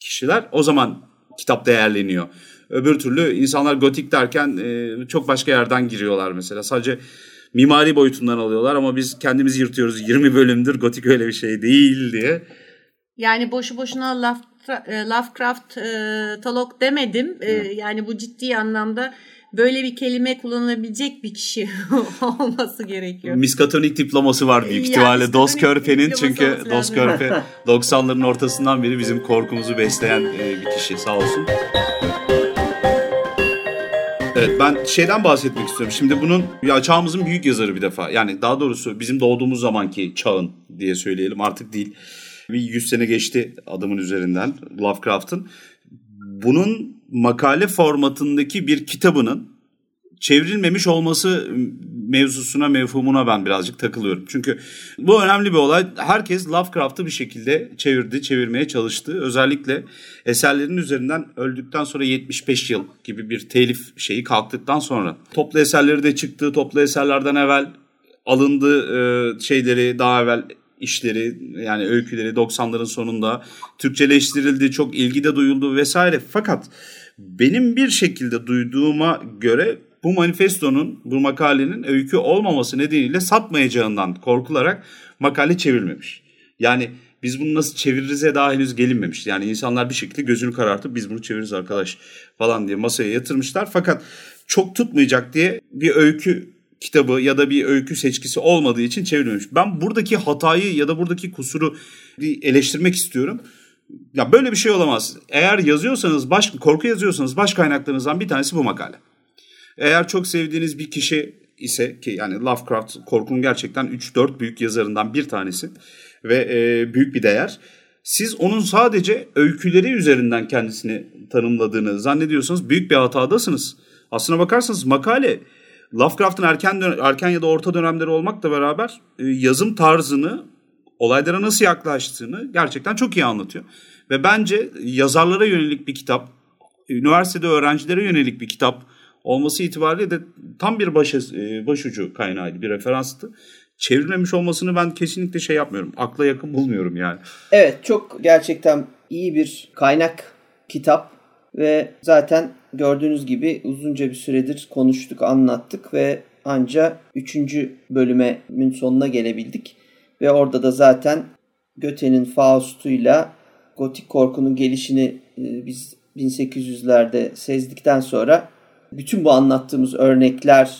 kişiler. O zaman kitap değerleniyor. Öbür türlü insanlar gotik derken e, çok başka yerden giriyorlar mesela. Sadece mimari boyutundan alıyorlar ama biz kendimizi yırtıyoruz. 20 bölümdür gotik öyle bir şey değil diye. Yani boşu boşuna e, Lovecraft e, talok demedim. E, yani bu ciddi anlamda böyle bir kelime kullanılabilecek bir kişi *laughs* olması gerekiyor. Miskatonik diploması var büyük ihtimalle Dos Körpe'nin çünkü Dos Körpe 90'ların ortasından beri bizim korkumuzu besleyen e, bir kişi sağ olsun. Evet ben şeyden bahsetmek istiyorum. Şimdi bunun ya çağımızın büyük yazarı bir defa. Yani daha doğrusu bizim doğduğumuz zamanki çağın diye söyleyelim artık değil. Bir 100 sene geçti adamın üzerinden Lovecraft'ın. Bunun makale formatındaki bir kitabının çevrilmemiş olması mevzusuna, mevhumuna ben birazcık takılıyorum. Çünkü bu önemli bir olay. Herkes Lovecraft'ı bir şekilde çevirdi, çevirmeye çalıştı. Özellikle eserlerin üzerinden öldükten sonra 75 yıl gibi bir telif şeyi kalktıktan sonra. Toplu eserleri de çıktı. Toplu eserlerden evvel alındı e, şeyleri daha evvel işleri yani öyküleri 90'ların sonunda Türkçeleştirildi. Çok ilgi de duyuldu vesaire. Fakat benim bir şekilde duyduğuma göre bu manifestonun, bu makalenin öykü olmaması nedeniyle satmayacağından korkularak makale çevrilmemiş. Yani biz bunu nasıl çeviririze daha henüz gelinmemiş. Yani insanlar bir şekilde gözünü karartıp biz bunu çeviririz arkadaş falan diye masaya yatırmışlar. Fakat çok tutmayacak diye bir öykü kitabı ya da bir öykü seçkisi olmadığı için çevrilmemiş. Ben buradaki hatayı ya da buradaki kusuru eleştirmek istiyorum. Ya böyle bir şey olamaz. Eğer yazıyorsanız baş korku yazıyorsanız baş kaynaklarınızdan bir tanesi bu makale. Eğer çok sevdiğiniz bir kişi ise ki yani Lovecraft korkunun gerçekten 3-4 büyük yazarından bir tanesi ve e, büyük bir değer. Siz onun sadece öyküleri üzerinden kendisini tanımladığını zannediyorsanız büyük bir hatadasınız. Aslına bakarsanız makale Lovecraft'ın erken erken ya da orta dönemleri olmakla beraber e, yazım tarzını, olaylara nasıl yaklaştığını gerçekten çok iyi anlatıyor. Ve bence yazarlara yönelik bir kitap, üniversitede öğrencilere yönelik bir kitap olması itibariyle de tam bir baş, e, başucu kaynağıydı, bir referanstı. Çevrilmemiş olmasını ben kesinlikle şey yapmıyorum. Akla yakın bulmuyorum yani. Evet çok gerçekten iyi bir kaynak kitap ve zaten gördüğünüz gibi uzunca bir süredir konuştuk, anlattık ve anca 3. bölümün sonuna gelebildik. Ve orada da zaten Göte'nin Faust'uyla gotik korkunun gelişini e, biz 1800'lerde sezdikten sonra bütün bu anlattığımız örnekler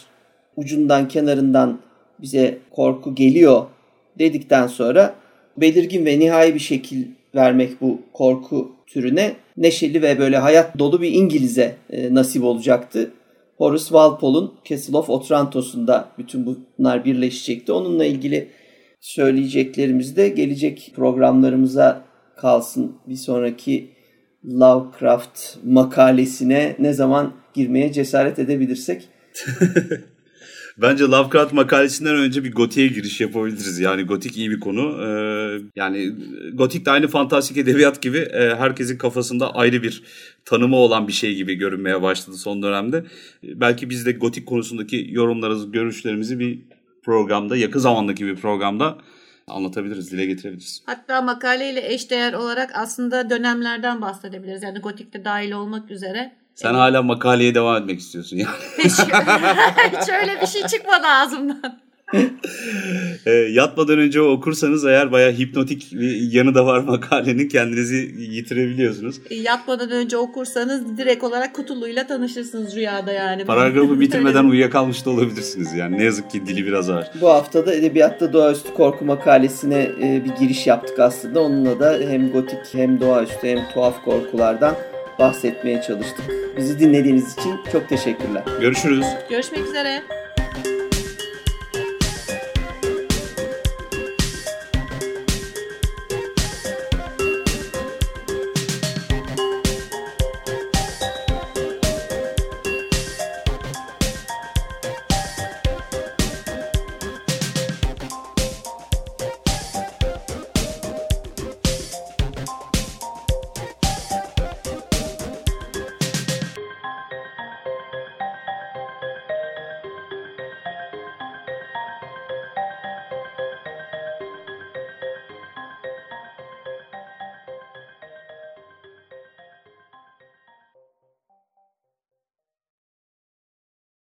ucundan kenarından bize korku geliyor dedikten sonra belirgin ve nihai bir şekil vermek bu korku türüne neşeli ve böyle hayat dolu bir İngiliz'e e, nasip olacaktı. Horace Walpole'un Castle of Otrantos'unda bütün bunlar birleşecekti. Onunla ilgili söyleyeceklerimiz de gelecek programlarımıza kalsın. Bir sonraki Lovecraft makalesine ne zaman girmeye cesaret edebilirsek. *laughs* Bence Lovecraft makalesinden önce bir gotiğe giriş yapabiliriz. Yani gotik iyi bir konu. Ee, yani gotik de aynı fantastik edebiyat gibi e, herkesin kafasında ayrı bir tanımı olan bir şey gibi görünmeye başladı son dönemde. Belki biz de gotik konusundaki yorumlarımızı, görüşlerimizi bir programda, yakın zamandaki bir programda anlatabiliriz, dile getirebiliriz. Hatta makaleyle eşdeğer olarak aslında dönemlerden bahsedebiliriz. Yani gotikte dahil olmak üzere. Sen evet. hala makaleye devam etmek istiyorsun yani. Hiç, *laughs* hiç öyle bir şey çıkmadı ağzımdan. E, yatmadan önce okursanız eğer bayağı hipnotik bir yanı da var makalenin kendinizi yitirebiliyorsunuz. E, yatmadan önce okursanız direkt olarak kutuluyla tanışırsınız rüyada yani. Paragrafı *laughs* bitirmeden uyuyakalmış da olabilirsiniz yani ne yazık ki dili biraz ağır. Bu haftada Edebiyatta Doğaüstü Korku makalesine e, bir giriş yaptık aslında. Onunla da hem gotik hem doğaüstü hem tuhaf korkulardan bahsetmeye çalıştık. Bizi dinlediğiniz için çok teşekkürler. Görüşürüz. Görüşmek üzere.